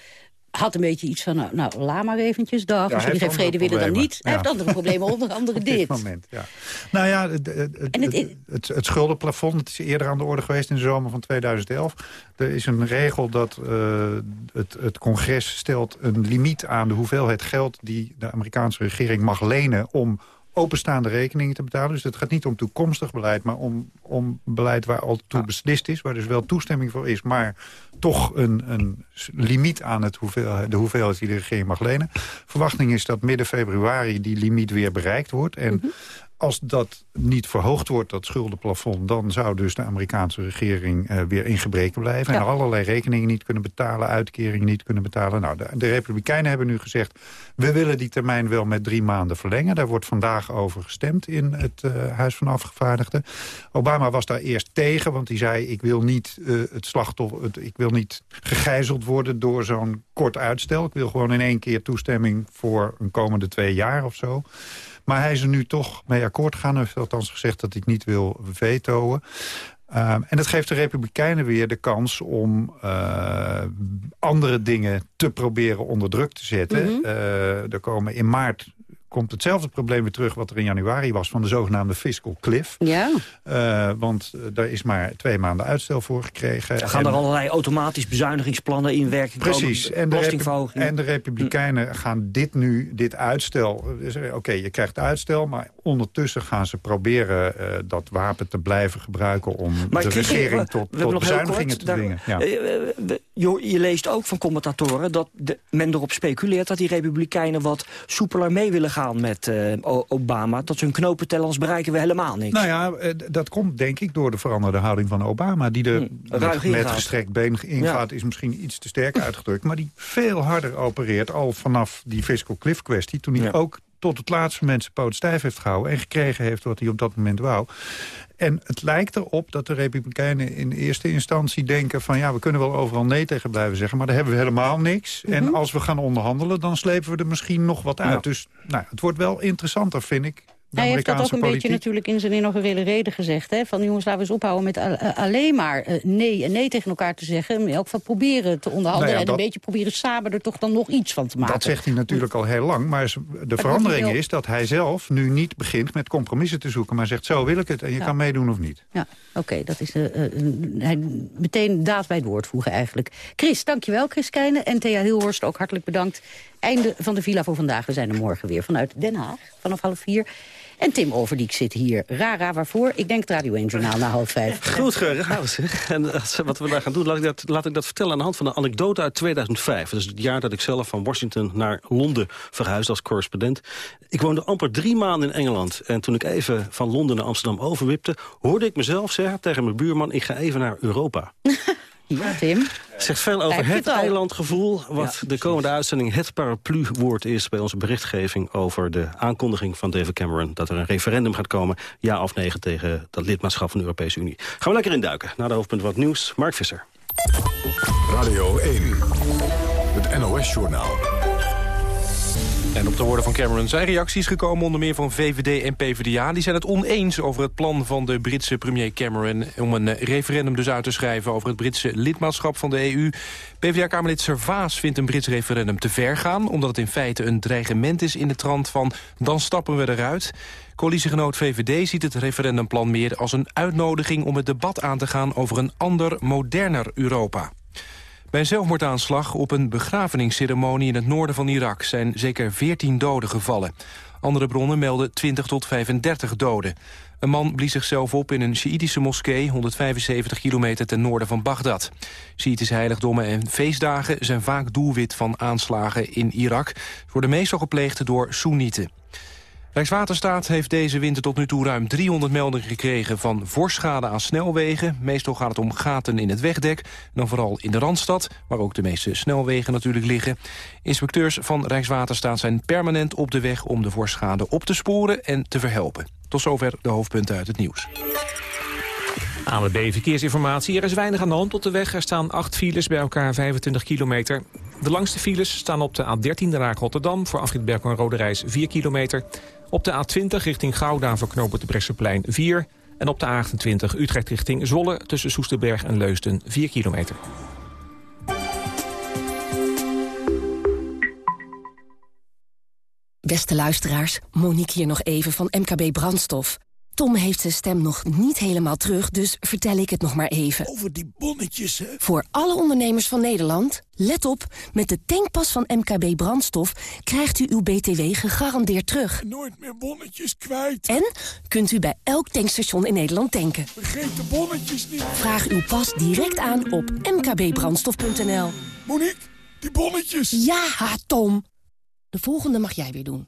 had een beetje iets van, nou, nou laat maar eventjes, dag. Ja, jullie geen vrede willen, dan niet. Ja. Hij heeft andere problemen, onder andere dit. dit moment, ja. Nou ja, het, het, het, het, het schuldenplafond het is eerder aan de orde geweest in de zomer van 2011. Er is een regel dat uh, het, het congres stelt een limiet aan de hoeveelheid geld... die de Amerikaanse regering mag lenen om openstaande rekeningen te betalen. Dus het gaat niet om toekomstig beleid, maar om, om beleid waar al toe beslist is. Waar dus wel toestemming voor is, maar toch een, een limiet aan het hoeveel, de hoeveelheid die de regering mag lenen. Verwachting is dat midden februari die limiet weer bereikt wordt. En mm -hmm. als dat niet verhoogd wordt, dat schuldenplafond... dan zou dus de Amerikaanse regering uh, weer in gebreken blijven... Ja. en allerlei rekeningen niet kunnen betalen, uitkeringen niet kunnen betalen. Nou, de, de Republikeinen hebben nu gezegd... we willen die termijn wel met drie maanden verlengen. Daar wordt vandaag over gestemd in het uh, Huis van Afgevaardigden. Obama was daar eerst tegen, want hij zei... ik wil niet, uh, het slachtoffer, ik wil niet gegijzeld worden door zo'n kort uitstel. Ik wil gewoon in één keer toestemming voor een komende twee jaar of zo. Maar hij is er nu toch mee akkoord gegaan. Hij heeft althans gezegd dat hij niet wil vetoen. Uh, en dat geeft de Republikeinen weer de kans om uh, andere dingen te proberen onder druk te zetten. Mm -hmm. uh, er komen in maart komt hetzelfde probleem weer terug wat er in januari was... van de zogenaamde fiscal cliff. Ja. Uh, want daar is maar twee maanden uitstel voor gekregen. Er gaan en, er allerlei automatisch bezuinigingsplannen in werking Precies. En de, en de Republikeinen gaan dit nu, dit uitstel... Dus, Oké, okay, je krijgt uitstel, maar ondertussen gaan ze proberen... Uh, dat wapen te blijven gebruiken om maar de regering tot, we tot bezuinigingen te dwingen. Ja. Je, je, leest ook van commentatoren dat de, men erop speculeert... dat die Republikeinen wat soepeler mee willen gaan met uh, Obama. Dat ze hun knopen tellen, anders bereiken we helemaal niks. Nou ja, dat komt denk ik door de veranderde houding van Obama. Die er hm, met, met gestrekt been ingaat, ja. is misschien iets te sterk uitgedrukt. Maar die veel harder opereert al vanaf die fiscal cliff kwestie. Toen hij ja. ook tot het laatste moment zijn poot stijf heeft gehouden... en gekregen heeft wat hij op dat moment wou. En het lijkt erop dat de Republikeinen in eerste instantie denken van... ja, we kunnen wel overal nee tegen blijven zeggen, maar daar hebben we helemaal niks. Mm -hmm. En als we gaan onderhandelen, dan slepen we er misschien nog wat uit. Ja. Dus nou, het wordt wel interessanter, vind ik, Hij heeft dat ook een beetje natuurlijk in zijn inaugurele reden gezegd. Hè? Van jongens, laten we eens ophouden met alleen maar nee en nee tegen elkaar te zeggen. In elk geval proberen te onderhandelen nou en een beetje proberen samen er toch dan nog iets van te maken. Dat zegt hij natuurlijk al heel lang. Maar de verandering is dat hij zelf nu niet begint met compromissen te zoeken. Maar zegt zo wil ik het en je kan meedoen of niet. Ja, oké. dat is uh, hij meteen daad bij het woord voegen eigenlijk. Chris, dankjewel Chris Keijnen. En Thea Hilhorst ook hartelijk bedankt. Einde van de villa voor vandaag. We zijn er morgen weer vanuit Den Haag vanaf half vier. En Tim Overdiek zit hier. Rara, waarvoor? Ik denk het Radio 1-journaal na half vijf. Goed geraden, zeg. En wat we daar gaan doen, laat ik, dat, laat ik dat vertellen aan de hand van een anekdote uit 2005. Dat is het jaar dat ik zelf van Washington naar Londen verhuisde als correspondent. Ik woonde amper drie maanden in Engeland. En toen ik even van Londen naar Amsterdam overwipte... hoorde ik mezelf zeggen tegen mijn buurman... ik ga even naar Europa. Ja, Tim. Zegt veel over het, eilandgevoel, wat de komende uitzending het paraplu-woord is bij onze berichtgeving over de aankondiging van David Cameron dat er een referendum gaat komen, ja of nee tegen dat lidmaatschap van de Europese Unie. Gaan we lekker induiken. Na de hoofdpunt wat nieuws, Mark Visser. Radio 1, het NOS-journaal. En op de woorden van Cameron zijn reacties gekomen onder meer van VVD en PvdA. Die zijn het oneens over het plan van de Britse premier Cameron... om een eh, referendum dus uit te schrijven over het Britse lidmaatschap van de EU. PvdA-kamerlid Servaas vindt een Brits referendum te ver gaan... omdat het in feite een dreigement is in de trant van... dan stappen we eruit. Coalitiegenoot VVD ziet het referendumplan meer als een uitnodiging... om het debat aan te gaan over een ander, moderner Europa. Bij een zelfmoordaanslag op een begrafenisceremonie in het noorden van Irak... zijn zeker 14 doden gevallen. Andere bronnen melden 20 tot 35 doden. Een man blies zichzelf op in een Sjiïtische moskee... 175 kilometer ten noorden van Bagdad. Sjiïtische heiligdommen en feestdagen zijn vaak doelwit van aanslagen in Irak. Worden meestal gepleegd door Soenieten. Rijkswaterstaat heeft deze winter tot nu toe ruim 300 meldingen gekregen van voorschade aan snelwegen. Meestal gaat het om gaten in het wegdek, dan vooral in de Randstad, waar ook de meeste snelwegen natuurlijk liggen. Inspecteurs van Rijkswaterstaat zijn permanent op de weg om de voorschade op te sporen en te verhelpen. Tot zover de hoofdpunten uit het nieuws. ANWB Verkeersinformatie. Er is weinig aan de hand op de weg. Er staan acht files bij elkaar 25 kilometer. De langste files staan op de A13 de Rotterdam... voor afrit en Rode Reis 4 kilometer. Op de A20 richting Gouda voor knopen de Bresseplein 4. En op de A28 Utrecht richting Zwolle tussen Soesterberg en Leusden 4 kilometer. Beste luisteraars, Monique hier nog even van MKB Brandstof. Tom heeft zijn stem nog niet helemaal terug, dus vertel ik het nog maar even. Over die bonnetjes, hè? Voor alle ondernemers van Nederland, let op. Met de tankpas van MKB Brandstof krijgt u uw BTW gegarandeerd terug. Nooit meer bonnetjes kwijt. En kunt u bij elk tankstation in Nederland tanken. Vergeet de bonnetjes niet. Vraag uw pas direct aan op mkbbrandstof.nl. Monique, die bonnetjes. Ja, Tom. De volgende mag jij weer doen.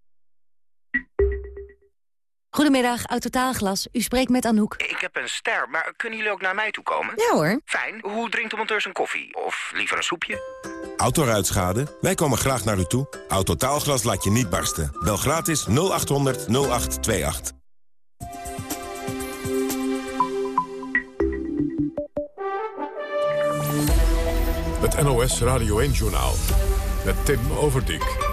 Goedemiddag, Autotaalglas. U spreekt met Anouk. Ik heb een ster, maar kunnen jullie ook naar mij toe komen? Ja hoor. Fijn. Hoe drinkt de monteur zijn koffie? Of liever een soepje? Autoruitschade? Wij komen graag naar u toe. Autotaalglas laat je niet barsten. Bel gratis 0800 0828. Het NOS Radio 1-journaal. Met Tim Overdijk.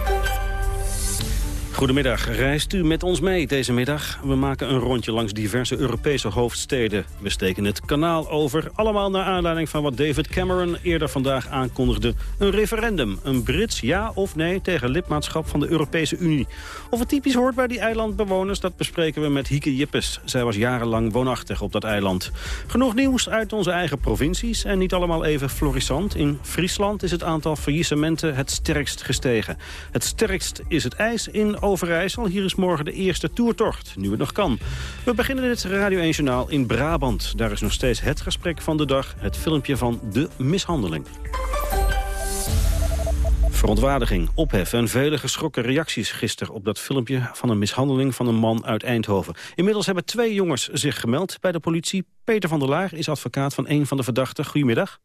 Goedemiddag, reist u met ons mee deze middag? We maken een rondje langs diverse Europese hoofdsteden. We steken het kanaal over, allemaal naar aanleiding van wat David Cameron eerder vandaag aankondigde. Een referendum, een Brits ja of nee tegen lidmaatschap van de Europese Unie. Of het typisch hoort bij die eilandbewoners, dat bespreken we met Hieke Jippes. Zij was jarenlang woonachtig op dat eiland. Genoeg nieuws uit onze eigen provincies en niet allemaal even florissant. In Friesland is het aantal faillissementen het sterkst gestegen. Het sterkst is het ijs in Overijssel. Hier is morgen de eerste toertocht, nu het nog kan. We beginnen dit Radio 1 Journaal in Brabant. Daar is nog steeds het gesprek van de dag, het filmpje van de mishandeling. Verontwaardiging, ophef en vele geschrokken reacties gisteren op dat filmpje van een mishandeling van een man uit Eindhoven. Inmiddels hebben twee jongens zich gemeld bij de politie. Peter van der Laar is advocaat van een van de verdachten. Goedemiddag.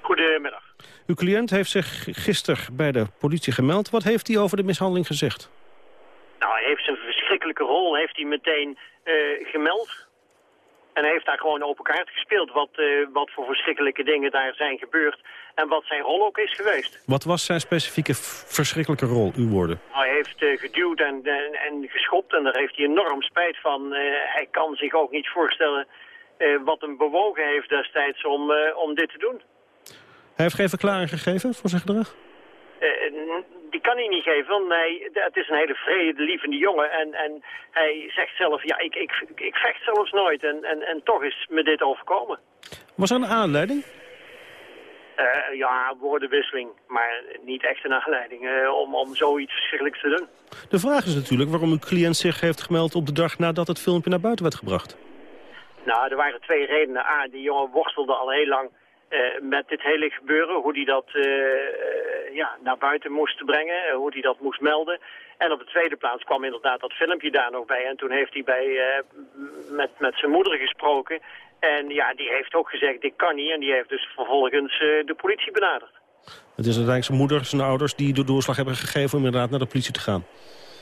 Goedemiddag. Uw cliënt heeft zich gisteren bij de politie gemeld. Wat heeft hij over de mishandeling gezegd? Nou, hij heeft zijn verschrikkelijke rol heeft hij meteen uh, gemeld. En hij heeft daar gewoon open kaart gespeeld wat, uh, wat voor verschrikkelijke dingen daar zijn gebeurd. En wat zijn rol ook is geweest. Wat was zijn specifieke verschrikkelijke rol, uw woorden? Hij heeft uh, geduwd en, en, en, geschopt en daar heeft hij enorm spijt van. Uh, hij kan zich ook niet voorstellen wat hem bewogen heeft destijds om, om dit te doen. Hij heeft geen verklaring gegeven voor zijn gedrag? Die kan hij niet geven, want hij, het is een hele vrede, lievende jongen. En, en hij zegt zelf, ja, ik, ik, ik vecht zelfs nooit. En, en, en toch is me dit overkomen. Was er een aanleiding? Uh, ja, woordenwisseling, maar niet echt een aanleiding uh, om, om zoiets verschrikkelijks te doen. De vraag is natuurlijk waarom uw cliënt zich heeft gemeld op de dag nadat het filmpje naar buiten werd gebracht. Nou, er waren twee redenen. A, die jongen worstelde al heel lang met dit hele gebeuren. Hoe hij dat ja, naar buiten moest brengen, hoe hij dat moest melden. En op de tweede plaats kwam inderdaad dat filmpje daar nog bij. En toen heeft hij bij, met, met zijn moeder gesproken. En ja, die heeft ook gezegd, dit kan niet. En die heeft dus vervolgens de politie benaderd. Het is uiteindelijk zijn moeder, zijn ouders, die de doorslag hebben gegeven om inderdaad naar de politie te gaan.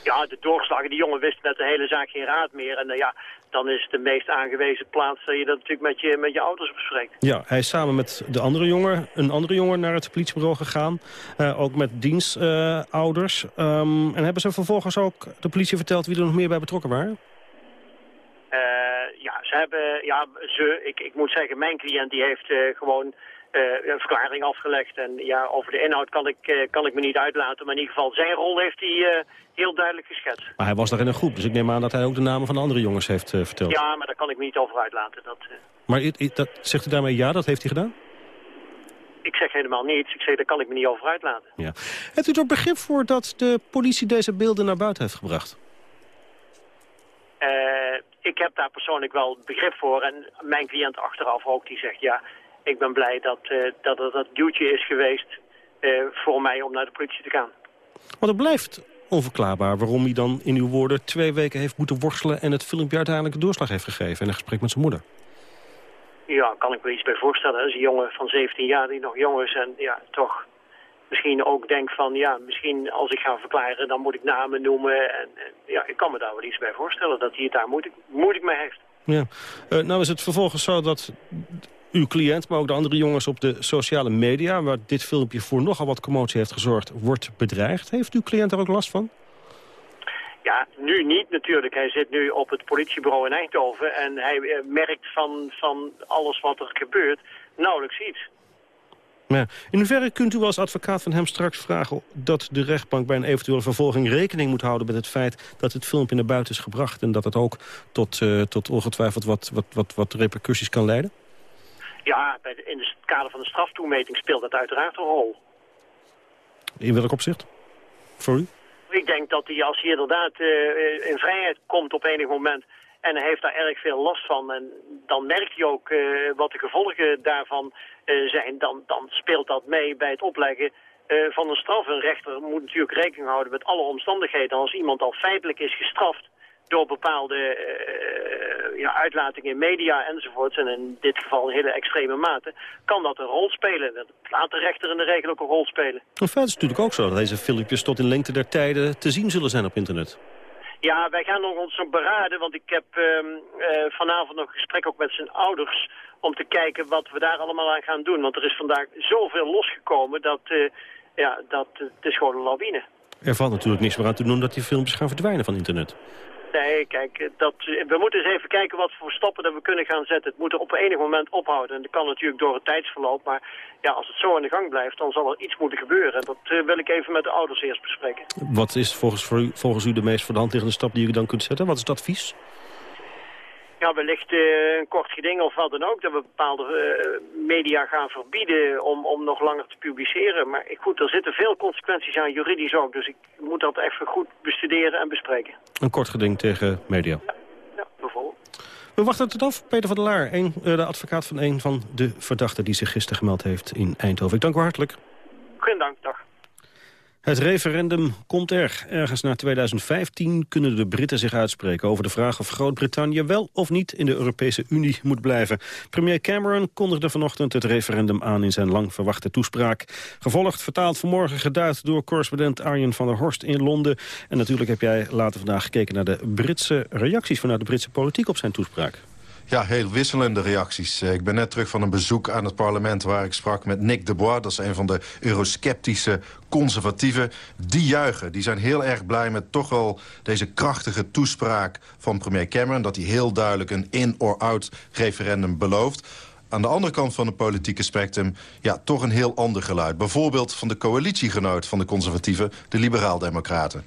Ja, de doorslag. Die jongen wist met de hele zaak geen raad meer. En uh, ja, dan is de meest aangewezen plaats dat je dat natuurlijk met je, met je ouders bespreekt. Ja, hij is samen met de andere jongen, een andere jongen naar het politiebureau gegaan. Uh, ook met dienstouders. Um, en hebben ze vervolgens ook de politie verteld wie er nog meer bij betrokken waren? Ja, ze hebben, ja, ze, ik, ik moet zeggen, mijn cliënt die heeft uh, gewoon uh, een verklaring afgelegd. En ja, over de inhoud kan ik, kan ik me niet uitlaten. Maar in ieder geval, zijn rol heeft hij heel duidelijk geschetst. Maar hij was daar in een groep, dus ik neem aan dat hij ook de namen van de andere jongens heeft verteld. Ja, maar daar kan ik me niet over uitlaten. Dat, maar dat, zegt u daarmee ja, dat heeft hij gedaan? Ik zeg helemaal niets. Ik zeg, daar kan ik me niet over uitlaten. Ja. Hebt u er begrip voor dat de politie deze beelden naar buiten heeft gebracht? Ik heb daar persoonlijk wel begrip voor. En mijn cliënt achteraf ook, die zegt... ja, ik ben blij dat uh, dat, dat, dat duwtje is geweest uh, voor mij om naar de politie te gaan. Want het blijft onverklaarbaar waarom hij dan in uw woorden... twee weken heeft moeten worstelen en het filmpje uiteindelijk doorslag heeft gegeven... in een gesprek met zijn moeder. Ja, kan ik me iets bij voorstellen. Dat is een jongen van 17 jaar die nog jong is en ja, toch misschien ook denk van, ja, misschien als ik ga verklaren, dan moet ik namen noemen. En, ja, ik kan me daar wel iets bij voorstellen, dat hij het daar moeilijk, moeilijk mee heeft. Ja, uh, nou is het vervolgens zo dat uw cliënt, maar ook de andere jongens op de sociale media... waar dit filmpje voor nogal wat commotie heeft gezorgd, wordt bedreigd. Heeft uw cliënt daar ook last van? Ja, nu niet natuurlijk. Hij zit nu op het politiebureau in Eindhoven... en hij uh, merkt van, van alles wat er gebeurt nauwelijks iets. Maar in hoeverre kunt u als advocaat van hem straks vragen... dat de rechtbank bij een eventuele vervolging rekening moet houden... met het feit dat het filmpje naar buiten is gebracht... en dat het ook tot, uh, tot ongetwijfeld wat, wat, wat, wat repercussies kan leiden? Ja, bij de, in het kader van de straftoemeting speelt dat uiteraard een rol. In welk opzicht? Voor u? Ik denk dat hij als hij inderdaad uh, in vrijheid komt op enig moment... En hij heeft daar erg veel last van. En dan merkt hij ook uh, wat de gevolgen daarvan uh, zijn. Dan, dan speelt dat mee bij het opleggen uh, van een straf. Een rechter moet natuurlijk rekening houden met alle omstandigheden. Als iemand al feitelijk is gestraft door bepaalde ja, uitlatingen in media enzovoorts... en in dit geval in hele extreme mate, kan dat een rol spelen. Dat laat de rechter in de regel ook een rol spelen. In feite is natuurlijk ook zo dat deze filmpjes tot in lengte der tijden te zien zullen zijn op internet. Ja, wij gaan nog ons nog beraden, want ik heb uh, uh, vanavond nog een gesprek ook met zijn ouders... om te kijken wat we daar allemaal aan gaan doen. Want er is vandaag zoveel losgekomen dat, uh, ja, dat het is gewoon een lawine. Er valt natuurlijk niks meer aan te doen dat die filmpjes gaan verdwijnen van internet. Nee, kijk, dat, we moeten eens even kijken wat voor stappen dat we kunnen gaan zetten. Het moet er op enig moment ophouden. En dat kan natuurlijk door het tijdsverloop. Maar ja, als het zo aan de gang blijft, dan zal er iets moeten gebeuren. En dat uh, wil ik even met de ouders eerst bespreken. Wat is volgens, u, volgens u de meest voor de hand liggende stap die u dan kunt zetten? Wat is het advies? Ja, wellicht uh, een kort geding of wat dan ook. Dat we bepaalde uh, media gaan verbieden om, om nog langer te publiceren. Maar goed, er zitten veel consequenties aan juridisch ook. Dus ik moet dat even goed bestuderen en bespreken. Een kort geding tegen media? Ja, ja bijvoorbeeld. We wachten het af. Peter van der Laar, een, uh, de advocaat van een van de verdachten... die zich gisteren gemeld heeft in Eindhoven. Ik dank u hartelijk. Geen dank, dag. Het referendum komt er. Ergens na 2015 kunnen de Britten zich uitspreken over de vraag of Groot-Brittannië wel of niet in de Europese Unie moet blijven. Premier Cameron kondigde vanochtend het referendum aan in zijn lang verwachte toespraak. Gevolgd, vertaald vanmorgen, geduid door correspondent Arjen van der Horst in Londen. En natuurlijk heb jij later vandaag gekeken naar de Britse reacties vanuit de Britse politiek op zijn toespraak. Ja, heel wisselende reacties. Eh, Ik ben net terug van een bezoek aan het parlement... waar ik sprak met Nick de Bois. Dat is een van de eurosceptische conservatieven. Die juichen. Die zijn heel erg blij met toch wel deze krachtige toespraak van premier Cameron. Dat hij heel duidelijk een in-or-out referendum belooft. Aan de andere kant van het politieke spectrum... ja, toch een heel ander geluid. Bijvoorbeeld van de coalitiegenoot van de conservatieven... de liberaal-democraten.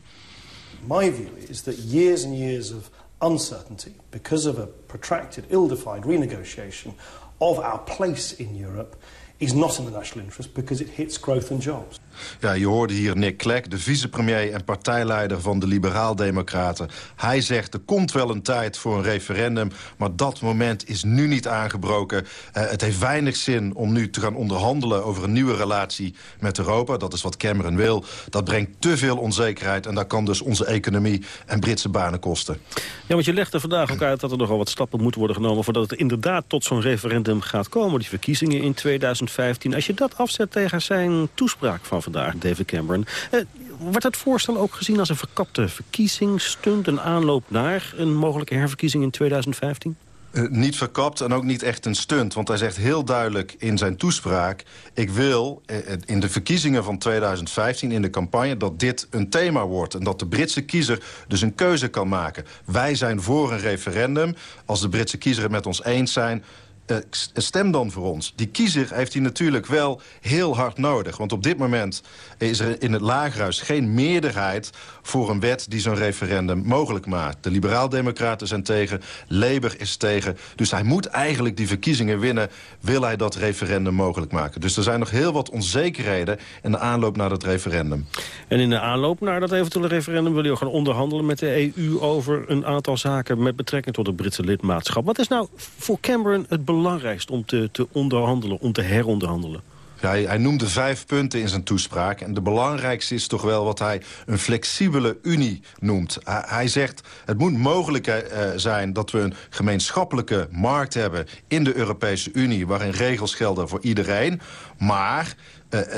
My view is that years and years of uncertainty because of a protracted, ill-defined renegotiation of our place in Europe is not in the national interest because it hits growth and jobs. Ja, je hoorde hier Nick Clegg, de vicepremier en partijleider van de Liberaal-Democraten. Hij zegt, er komt wel een tijd voor een referendum... maar dat moment is nu niet aangebroken. Eh, het heeft weinig zin om nu te gaan onderhandelen... over een nieuwe relatie met Europa. Dat is wat Cameron wil. Dat brengt te veel onzekerheid... en dat kan dus onze economie en Britse banen kosten. Ja, want je legt er vandaag ook uit dat er nogal wat stappen moeten worden genomen... voordat het inderdaad tot zo'n referendum gaat komen. Die verkiezingen in 2015. Als je dat afzet tegen zijn toespraak van vandaag, David Cameron... Eh, wordt het voorstel ook gezien als een verkapte verkiezingsstunt... een aanloop naar een mogelijke herverkiezing in 2015? Eh, niet verkapt en ook niet echt een stunt. Want hij zegt heel duidelijk in zijn toespraak... ik wil eh, in de verkiezingen van 2015 in de campagne... dat dit een thema wordt en dat de Britse kiezer dus een keuze kan maken. Wij zijn voor een referendum. Als de Britse kiezer het met ons eens zijn... eh, stem dan voor ons. Die kiezer heeft hij natuurlijk wel heel hard nodig. Want op dit moment is er in het lagerhuis geen meerderheid... voor een wet die zo'n referendum mogelijk maakt. De liberaal-democraten zijn tegen, Labour is tegen. Dus hij moet eigenlijk die verkiezingen winnen... wil hij dat referendum mogelijk maken. Dus er zijn nog heel wat onzekerheden... in de aanloop naar dat referendum. En in de aanloop naar dat eventuele referendum... wil hij ook gaan onderhandelen met de EU over een aantal zaken... met betrekking tot het Britse lidmaatschap. Wat is nou voor Cameron het belangrijkst om te, te onderhandelen, om te heronderhandelen? Hij, hij noemde vijf punten in zijn toespraak. En de belangrijkste is toch wel wat hij een flexibele unie noemt. Hij, hij zegt, het moet mogelijk eh, zijn dat we een gemeenschappelijke markt hebben... in de Europese Unie, waarin regels gelden voor iedereen. Maar eh,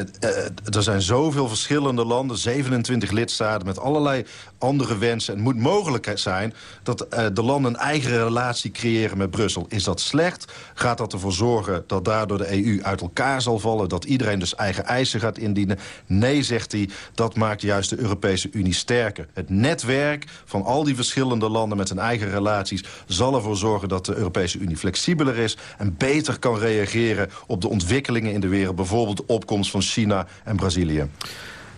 er zijn zoveel verschillende landen, 27 lidstaten... met allerlei andere wensen. Het moet mogelijk zijn dat de landen een eigen relatie creëren met Brussel. Is dat slecht? Gaat dat ervoor zorgen dat daardoor de EU uit elkaar zal vallen? Dat iedereen dus eigen eisen gaat indienen? Nee, zegt hij, dat maakt juist de Europese Unie sterker. Het netwerk van al die verschillende landen met hun eigen relaties... zal ervoor zorgen dat de Europese Unie flexibeler is... en beter kan reageren op de ontwikkelingen in de wereld. Bijvoorbeeld de opkomst van China en Brazilië.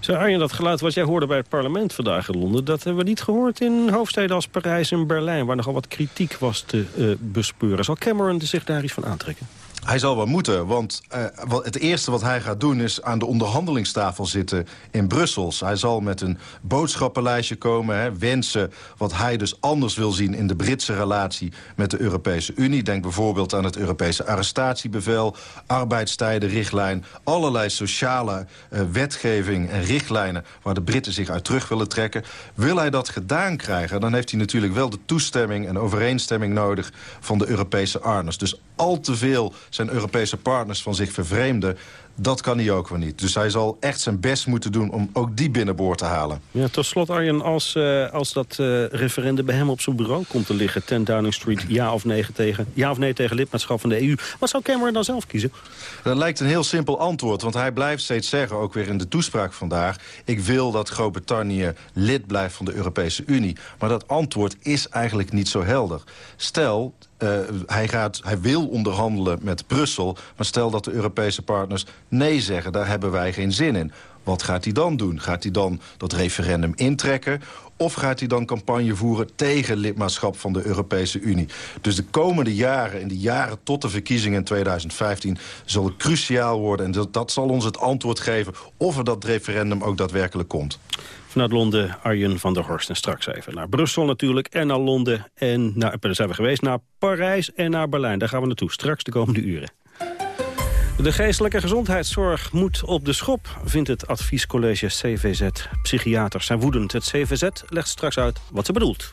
Zo dat geluid wat jij hoorde bij het parlement vandaag in Londen... dat hebben we niet gehoord in hoofdsteden als Parijs en Berlijn... waar nogal wat kritiek was te eh, bespeuren. Zal Cameron zich daar iets van aantrekken? Hij zal wel moeten, want uh, het eerste wat hij gaat doen... is aan de onderhandelingstafel zitten in Brussel. Hij zal met een boodschappenlijstje komen, hè, wensen... wat hij dus anders wil zien in de Britse relatie met de Europese Unie. Denk bijvoorbeeld aan het Europese arrestatiebevel... arbeidstijdenrichtlijn, allerlei sociale uh, wetgeving en richtlijnen... waar de Britten zich uit terug willen trekken. Wil hij dat gedaan krijgen, dan heeft hij natuurlijk wel de toestemming... en overeenstemming nodig van de Europese arners. Dus al te veel zijn Europese partners van zich vervreemden... dat kan hij ook wel niet. Dus hij zal echt zijn best moeten doen om ook die binnenboord te halen. Ja, tot slot Arjen, als, uh, als dat uh, referendum bij hem op zijn bureau komt te liggen... 10 Downing Street, ja of, nee tegen, ja of nee tegen lidmaatschap van de EU... wat zou Cameron dan zelf kiezen? Dat lijkt een heel simpel antwoord, want hij blijft steeds zeggen... ook weer in de toespraak vandaag... ik wil dat Groot-Brittannië lid blijft van de Europese Unie. Maar dat antwoord is eigenlijk niet zo helder. Stel, uh, hij, gaat, hij wil onderhandelen met Brussel... maar stel dat de Europese partners nee zeggen, daar hebben wij geen zin in. Wat gaat hij dan doen? Gaat hij dan dat referendum intrekken? Of gaat hij dan campagne voeren tegen lidmaatschap van de Europese Unie? Dus de komende jaren, in de jaren tot de verkiezingen in 2015... zal het cruciaal worden en dat, dat zal ons het antwoord geven... of er dat referendum ook daadwerkelijk komt. Vanuit Londen, Arjen van der Horst. En straks even naar Brussel natuurlijk. En naar Londen. En naar, daar zijn we geweest. Naar Parijs en naar Berlijn. Daar gaan we naartoe. Straks de komende uren. De geestelijke gezondheidszorg moet op de schop, vindt het adviescollege CVZ. Psychiaters zijn woedend. Het CVZ legt straks uit wat ze bedoelt.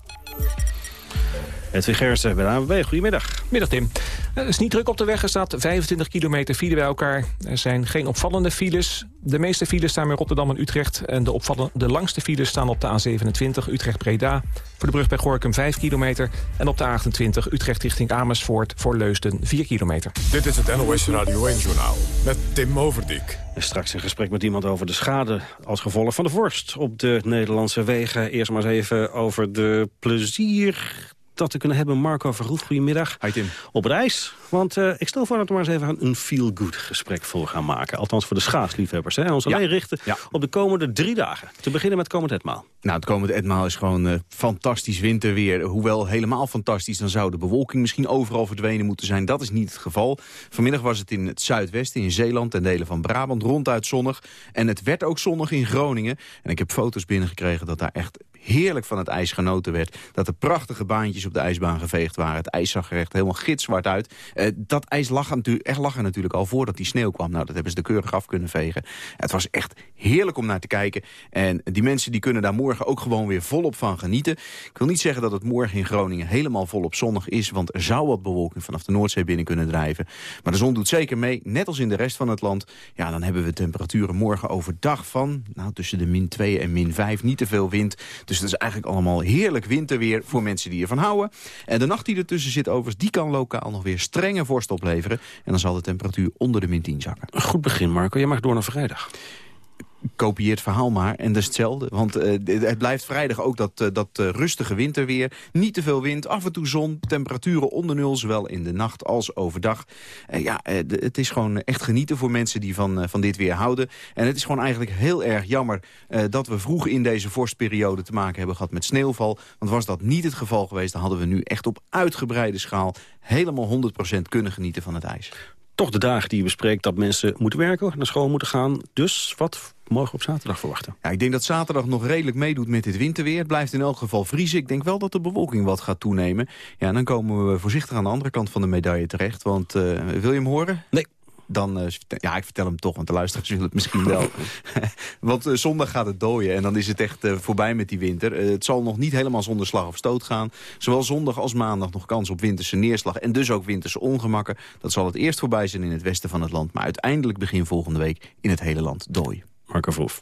Edwin Gersen bij de ANWB. Goedemiddag. Middag Tim. Het is niet druk op de weg. Er staat 25 kilometer file bij elkaar. Er zijn geen opvallende files. De meeste files staan bij Rotterdam en Utrecht. En de, opvallende, de langste files staan op de A27 Utrecht-Breda. Voor de brug bij Gorkum 5 kilometer. En op de A28 Utrecht richting Amersfoort voor Leusden 4 kilometer. Dit is het NOS Radio 1-journaal met Tim Overdijk. Straks een gesprek met iemand over de schade als gevolg van de vorst op de Nederlandse wegen. Eerst maar eens even over de plezier dat te kunnen hebben. Marco Verhoef, goedemiddag. Hi Tim. Op reis, want uh, ik stel voor dat we maar eens even een feel-good gesprek voor gaan maken. Althans voor de schaatsliefhebbers. Hè. Ons alleen richten ja. op de komende drie dagen. Te beginnen met komend etmaal. Nou, het komende etmaal is gewoon uh, fantastisch winterweer. Hoewel helemaal fantastisch, dan zou de bewolking misschien overal verdwenen moeten zijn. Dat is niet het geval. Vanmiddag was het in het zuidwesten, in Zeeland en delen van Brabant ronduit zonnig. En het werd ook zonnig in Groningen. En ik heb foto's binnengekregen dat daar echt heerlijk van het ijs genoten werd. Dat er prachtige baantjes op de ijsbaan geveegd waren. Het ijs zag er echt helemaal gitzwart uit. Uh, dat ijs lag, echt lag er natuurlijk al voordat die sneeuw kwam. Nou, dat hebben ze de keurig af kunnen vegen. Het was echt heerlijk om naar te kijken. En die mensen die kunnen daar morgen ook gewoon weer volop van genieten. Ik wil niet zeggen dat het morgen in Groningen helemaal volop zonnig is. Want er zou wat bewolking vanaf de Noordzee binnen kunnen drijven. Maar de zon doet zeker mee, net als in de rest van het land. Ja, dan hebben we temperaturen morgen overdag van... nou, tussen de min 2 en min 5. Niet te veel wind. Dus het is eigenlijk allemaal heerlijk winterweer voor mensen die ervan houden. En de nacht die ertussen zit overigens, die kan lokaal nog weer strenge vorst opleveren. En dan zal de temperatuur onder de min 10 zakken. Goed begin, Marco. Je mag door naar vrijdag kopieer het verhaal maar. En dat is hetzelfde. Want uh, het blijft vrijdag ook dat, uh, dat uh, rustige winterweer. Niet te veel wind, af en toe zon, temperaturen onder nul... zowel in de nacht als overdag. ja, het is gewoon echt genieten voor mensen die van, van dit weer houden. En het is gewoon eigenlijk heel erg jammer... dat we vroeg in deze vorstperiode te maken hebben gehad met sneeuwval. Want was dat niet het geval geweest... dan hadden we nu echt op uitgebreide schaal... helemaal 100% kunnen genieten van het ijs toch de dagen die je bespreekt dat mensen moeten werken, naar school moeten gaan. Dus wat mogen we op zaterdag verwachten? Ja, ik denk dat zaterdag nog redelijk meedoet met dit winterweer. Het blijft in elk geval vriezen. Ik denk wel dat de bewolking wat gaat toenemen. Ja, dan komen we voorzichtig aan de andere kant van de medaille terecht. Want uh, wil je hem horen? Nee dan... Uh, ja, ik vertel hem toch, want de luisteraars zullen het misschien wel. want uh, zondag gaat het dooien en dan is het echt uh, voorbij met die winter. het zal nog niet helemaal zonder slag of stoot gaan. Zowel zondag als maandag nog kans op winterse neerslag... en dus ook winterse ongemakken. Dat zal het eerst voorbij zijn in het westen van het land... maar uiteindelijk begin volgende week in het hele land dooien. Marco Vroef.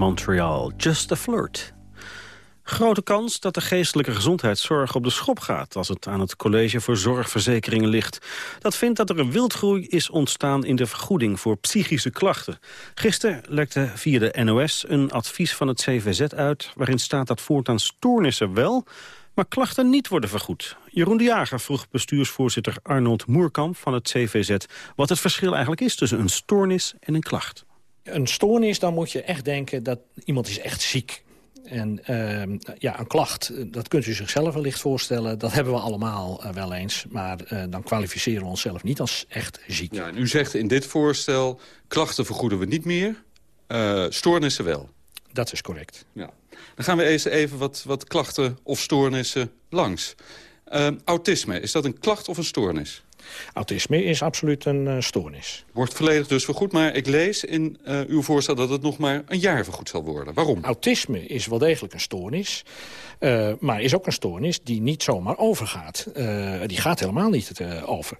Montreal, Just a Flirt. Grote kans dat de geestelijke gezondheidszorg op de schop gaat... als het aan het College voor Zorgverzekeringen ligt. Dat vindt dat er een wildgroei is ontstaan in de vergoeding voor psychische klachten. Gisteren lekte via de NOS een advies van het CVZ uit... waarin staat dat voortaan stoornissen wel, maar klachten niet worden vergoed. Jeroen de Jager vroeg bestuursvoorzitter Arnold Moerkamp van het CVZ... wat het verschil eigenlijk is tussen een stoornis en een klacht. Een stoornis, dan moet je echt denken dat iemand is echt ziek en uh, ja, een klacht, dat kunt u zichzelf wellicht voorstellen. Dat hebben we allemaal uh, wel eens. Maar uh, dan kwalificeren we onszelf niet als echt ziek. Ja, en u zegt in dit voorstel, klachten vergoeden we niet meer. Stoornissen wel. Dat is correct. Ja. Dan gaan we eens even wat, wat klachten of stoornissen langs. autisme, is dat een klacht of een stoornis? Autisme is absoluut een uh, stoornis. Wordt volledig dus vergoed, maar ik lees in uh, uw voorstel dat het nog maar een jaar vergoed zal worden. Waarom? Autisme is wel degelijk een stoornis, uh, maar is ook een stoornis die niet zomaar overgaat. die gaat helemaal niet over.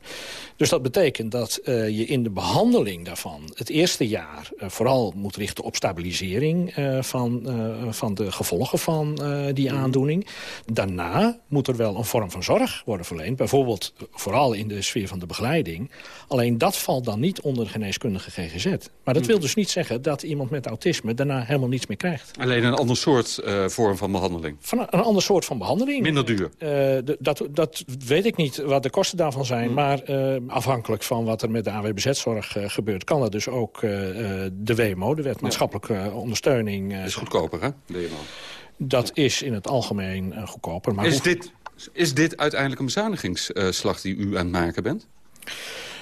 Dus dat betekent dat je in de behandeling daarvan het eerste jaar vooral moet richten op stabilisering van, van de gevolgen van die aandoening. Daarna moet er wel een vorm van zorg worden verleend, bijvoorbeeld vooral in de sfeer van de begeleiding. Alleen dat valt dan niet onder de geneeskundige GGZ. Maar dat wil dus niet zeggen dat iemand met autisme daarna helemaal niets meer krijgt. Alleen een ander soort uh, vorm van behandeling? Van een, een, ander soort van behandeling. Minder duur? Uh, dat, dat weet ik niet wat de kosten daarvan zijn. Hmm. Maar uh, afhankelijk van wat er met de AWBZ-zorg gebeurt... kan dat dus ook de WMO, de wet maatschappelijke ja. ondersteuning... is goedkoper, hè? WMO. Dat is in het algemeen goedkoper. Maar is hoe... dit is dit uiteindelijk een bezuinigingsslag die u aan het maken bent?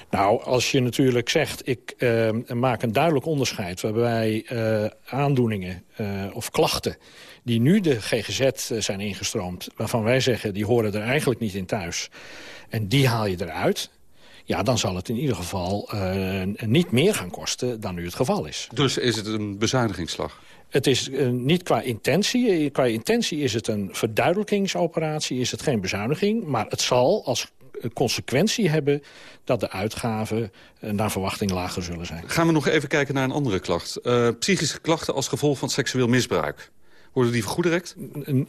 Nou, als je natuurlijk zegt, ik uh, maak een duidelijk onderscheid... waarbij uh, aandoeningen uh, of klachten die nu de GGZ zijn ingestroomd... waarvan wij zeggen, die horen er eigenlijk niet in thuis... en die haal je eruit... Ja, dan zal het in ieder geval niet meer gaan kosten dan nu het geval is. Dus is het een bezuinigingsslag? Het is uh, niet qua intentie. Qua intentie is het een verduidelijkingsoperatie, is het geen bezuiniging. Maar het zal als consequentie hebben dat de uitgaven naar verwachting lager zullen zijn. Gaan we nog even kijken naar een andere klacht. Psychische klachten als gevolg van seksueel misbruik. Worden die vergoed direct?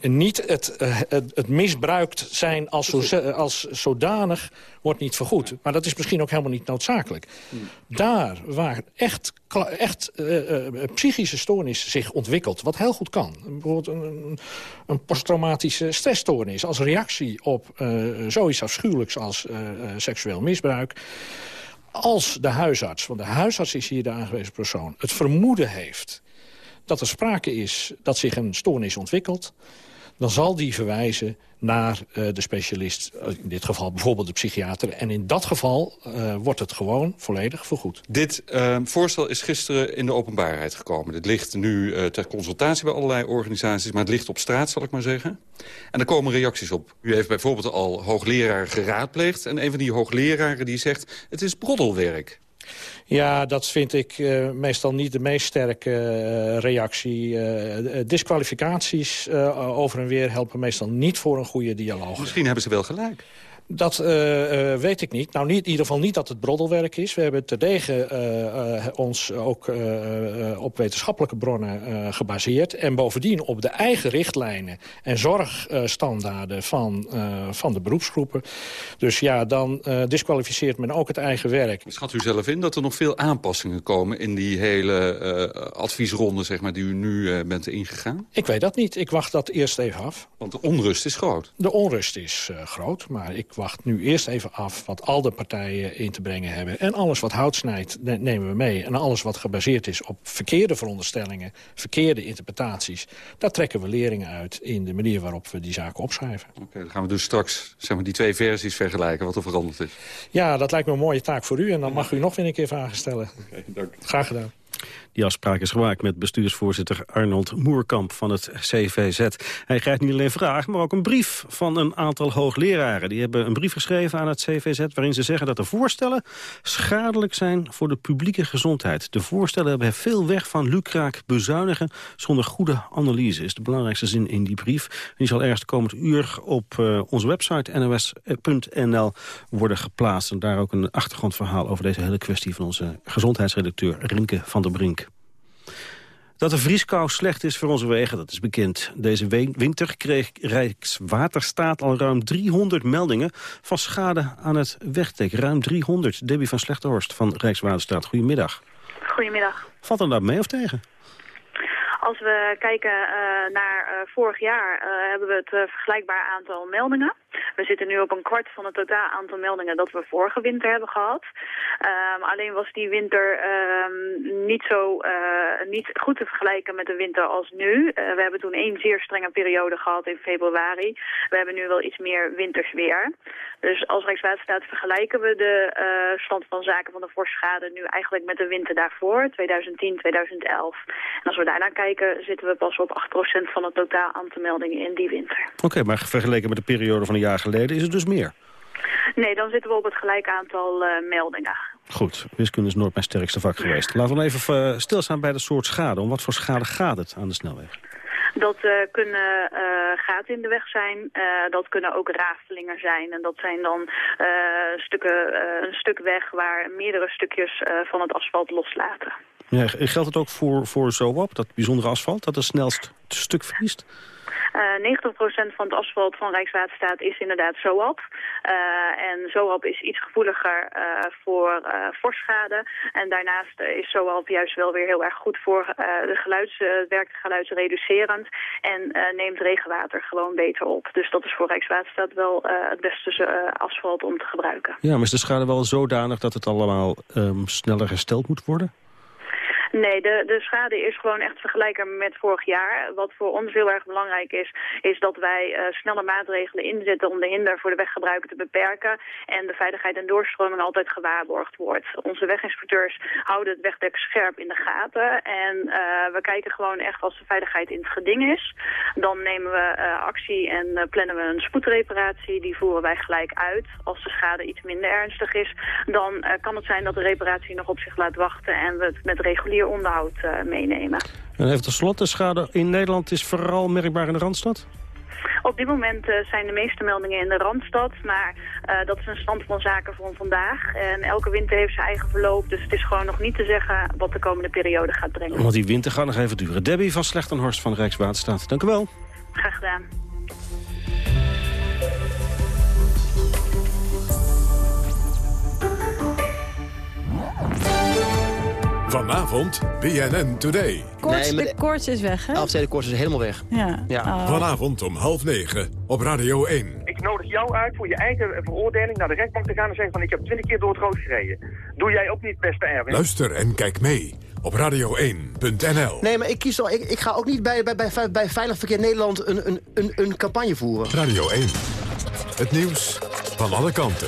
Niet het, het, het, misbruikt zijn als, zo, als zodanig wordt niet vergoed. Maar dat is misschien ook helemaal niet noodzakelijk. Daar waar echt, echt uh, uh, psychische stoornis zich ontwikkelt, wat heel goed kan. Bijvoorbeeld een, een posttraumatische stressstoornis als reactie op uh, zoiets afschuwelijks als seksueel misbruik. Als de huisarts, want de huisarts is hier de aangewezen persoon, het vermoeden heeft dat er sprake is dat zich een stoornis ontwikkelt... dan zal die verwijzen naar uh, de specialist, in dit geval bijvoorbeeld de psychiater. En in dat geval uh, wordt het gewoon volledig vergoed. Dit uh, voorstel is gisteren in de openbaarheid gekomen. Dit ligt nu ter consultatie bij allerlei organisaties... maar het ligt op straat, zal ik maar zeggen. En er komen reacties op. U heeft bijvoorbeeld al hoogleraar geraadpleegd... en een van die hoogleraren die zegt, het is broddelwerk. Ja, dat vind ik uh, meestal niet de meest sterke uh, reactie. Uh, disqualificaties over en weer helpen meestal niet voor een goede dialoog. Misschien hebben ze wel gelijk. Dat uh, uh, weet ik niet. Nou, niet, in ieder geval niet dat het broddelwerk is. We hebben terdege uh, ons ook op wetenschappelijke bronnen gebaseerd. En bovendien op de eigen richtlijnen en zorgstandaarden van, van de beroepsgroepen. Dus ja, dan disqualificeert men ook het eigen werk. Schat u zelf in dat er nog veel aanpassingen komen... in die hele adviesronde zeg maar, die u nu bent ingegaan? Ik weet dat niet. Ik wacht dat eerst even af. Want de onrust is groot. De onrust is groot, maar ik wacht nu eerst even af wat al de partijen in te brengen hebben. En alles wat hout snijdt, nemen we mee. En alles wat gebaseerd is op verkeerde veronderstellingen, verkeerde interpretaties... daar trekken we leringen uit in de manier waarop we die zaken opschrijven. Oké, okay, dan gaan we dus straks zeg maar, die twee versies vergelijken, wat er veranderd is. Ja, dat lijkt me een mooie taak voor u. En dan mag u nog weer een keer vragen stellen. Okay, dank. Graag gedaan. Die afspraak is gemaakt met bestuursvoorzitter Arnold Moerkamp van het CVZ. Hij krijgt niet alleen vragen, maar ook een brief van een aantal hoogleraren. Die hebben een brief geschreven aan het CVZ waarin ze zeggen dat de voorstellen schadelijk zijn voor de publieke gezondheid. De voorstellen hebben veel weg van lucraak bezuinigen zonder goede analyse. Is de belangrijkste zin in die brief. Die zal ergens komend uur op uh, onze website nos.nl worden geplaatst. En daar ook een achtergrondverhaal over deze hele kwestie van onze gezondheidsredacteur Rinke van der Brink. Dat de vrieskou slecht is voor onze wegen, dat is bekend. Deze winter kreeg Rijkswaterstaat al ruim 300 meldingen... van schade aan het wegdek. Ruim 300. Debbie van Slechterhorst van Rijkswaterstaat. Goedemiddag. Goedemiddag. Valt er nou mee of tegen? Als we kijken uh, naar uh, vorig jaar uh, hebben we het vergelijkbaar aantal meldingen. We zitten nu op een kwart van het totaal aantal meldingen dat we vorige winter hebben gehad. Um, alleen was die winter um, niet zo niet goed te vergelijken met de winter als nu. we hebben toen één zeer strenge periode gehad in februari. We hebben nu wel iets meer winters Dus als Rijkswaterstaat vergelijken we de stand van zaken van de voorschade nu eigenlijk met de winter daarvoor, 2010, 2011. En als we daarna kijken zitten we pas op 8% van het totaal aantal meldingen in die winter. Oké, okay, maar vergeleken met de periode van een jaar geleden is het dus meer? Nee, dan zitten we op het gelijke aantal uh, meldingen. Goed, wiskunde is nooit mijn sterkste vak geweest. Laten we even uh, stilstaan bij de soort schade. Om wat voor schade gaat het aan de snelweg? Dat uh, kunnen uh, gaten in de weg zijn. Uh, dat kunnen ook raftelingen zijn. En dat zijn dan stukken, een stuk weg waar meerdere stukjes van het asfalt loslaten. Ja, geldt het ook voor, voor ZOAP, dat bijzondere asfalt, dat het snelst stuk verliest? Uh, 90% van het asfalt van Rijkswaterstaat is inderdaad ZOAP. Uh, en ZOAP is iets gevoeliger uh, voor forschade. En daarnaast is ZOAP juist wel weer heel erg goed voor de geluids, werkt geluidsreducerend. En neemt regenwater gewoon beter op. Dus dat is voor Rijkswaterstaat wel het beste asfalt om te gebruiken. Ja, maar is de schade wel zodanig dat het allemaal um, sneller hersteld moet worden? Nee, de, de schade is gewoon echt vergelijkbaar met vorig jaar. Wat voor ons heel erg belangrijk is, is dat wij uh, snelle maatregelen inzetten om de hinder voor de weggebruiker te beperken en de veiligheid en doorstroming altijd gewaarborgd wordt. Onze weginspecteurs houden het wegdek scherp in de gaten en uh, we kijken gewoon echt als de veiligheid in het geding is. Dan nemen we uh, actie en plannen we een spoedreparatie. Die voeren wij gelijk uit. Als de schade iets minder ernstig is, dan kan het zijn dat de reparatie nog op zich laat wachten en we het met regulier onderhoud uh, meenemen. En even tot slot, de schade in Nederland is vooral merkbaar in de Randstad? Op dit moment uh, zijn de meeste meldingen in de Randstad, maar uh, dat is een stand van zaken van vandaag. En elke winter heeft zijn eigen verloop, dus het is gewoon nog niet te zeggen wat de komende periode gaat brengen. Want die winter gaat nog even duren. Debbie van Slechtenhorst van Rijkswaterstaat, dank u wel. Graag gedaan. Vanavond BNN Today. Koorts, nee, de, de koorts is weg, hè? de koorts is helemaal weg. Ja. ja. Oh. Vanavond om half negen op Radio 1. Ik nodig jou uit voor je eigen veroordeling naar de rechtbank te gaan en zeggen van ik heb twintig keer door het rood gereden. Doe jij ook niet, beste Erwin? Luister en kijk mee op radio1.nl. Nee, maar ik kies al. Ik, ik ga ook niet bij, bij, bij, bij Veilig Verkeer Nederland een, een, een, een campagne voeren. Radio 1. Het nieuws van alle kanten.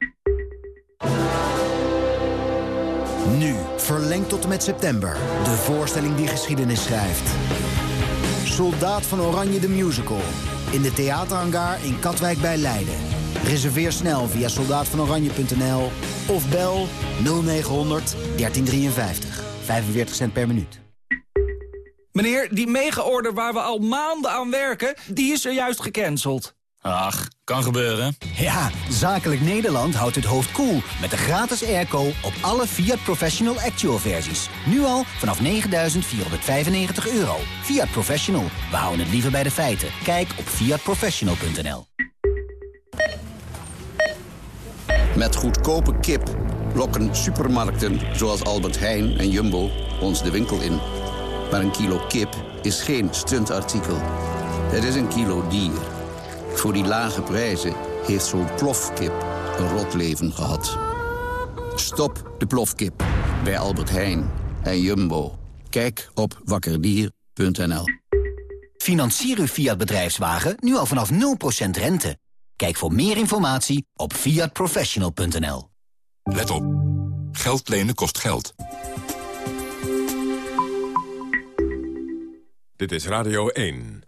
Nu, verlengd tot en met september. De voorstelling die geschiedenis schrijft. Soldaat van Oranje de Musical. In de theaterhangar in Katwijk bij Leiden. Reserveer snel via soldaatvanoranje.nl of bel 0900 1353. 45 cent per minuut. Meneer, die mega-order waar we al maanden aan werken, die is er juist gecanceld. Ach, kan gebeuren. Ja, Zakelijk Nederland houdt het hoofd koel cool met de gratis airco op alle Fiat Professional Actual versies. Nu al vanaf 9.495 euro. Fiat Professional, we houden het liever bij de feiten. Kijk op fiatprofessional.nl Met goedkope kip lokken supermarkten zoals Albert Heijn en Jumbo ons de winkel in. Maar een kilo kip is geen stuntartikel. Het is een kilo dier. Voor die lage prijzen heeft zo'n plofkip een rot leven gehad. Stop de plofkip bij Albert Heijn en Jumbo. Kijk op wakkerdier.nl Financier uw Fiat bedrijfswagen nu al vanaf 0% rente. Kijk voor meer informatie op fiatprofessional.nl. Let op. Geld lenen kost geld. Dit is Radio 1.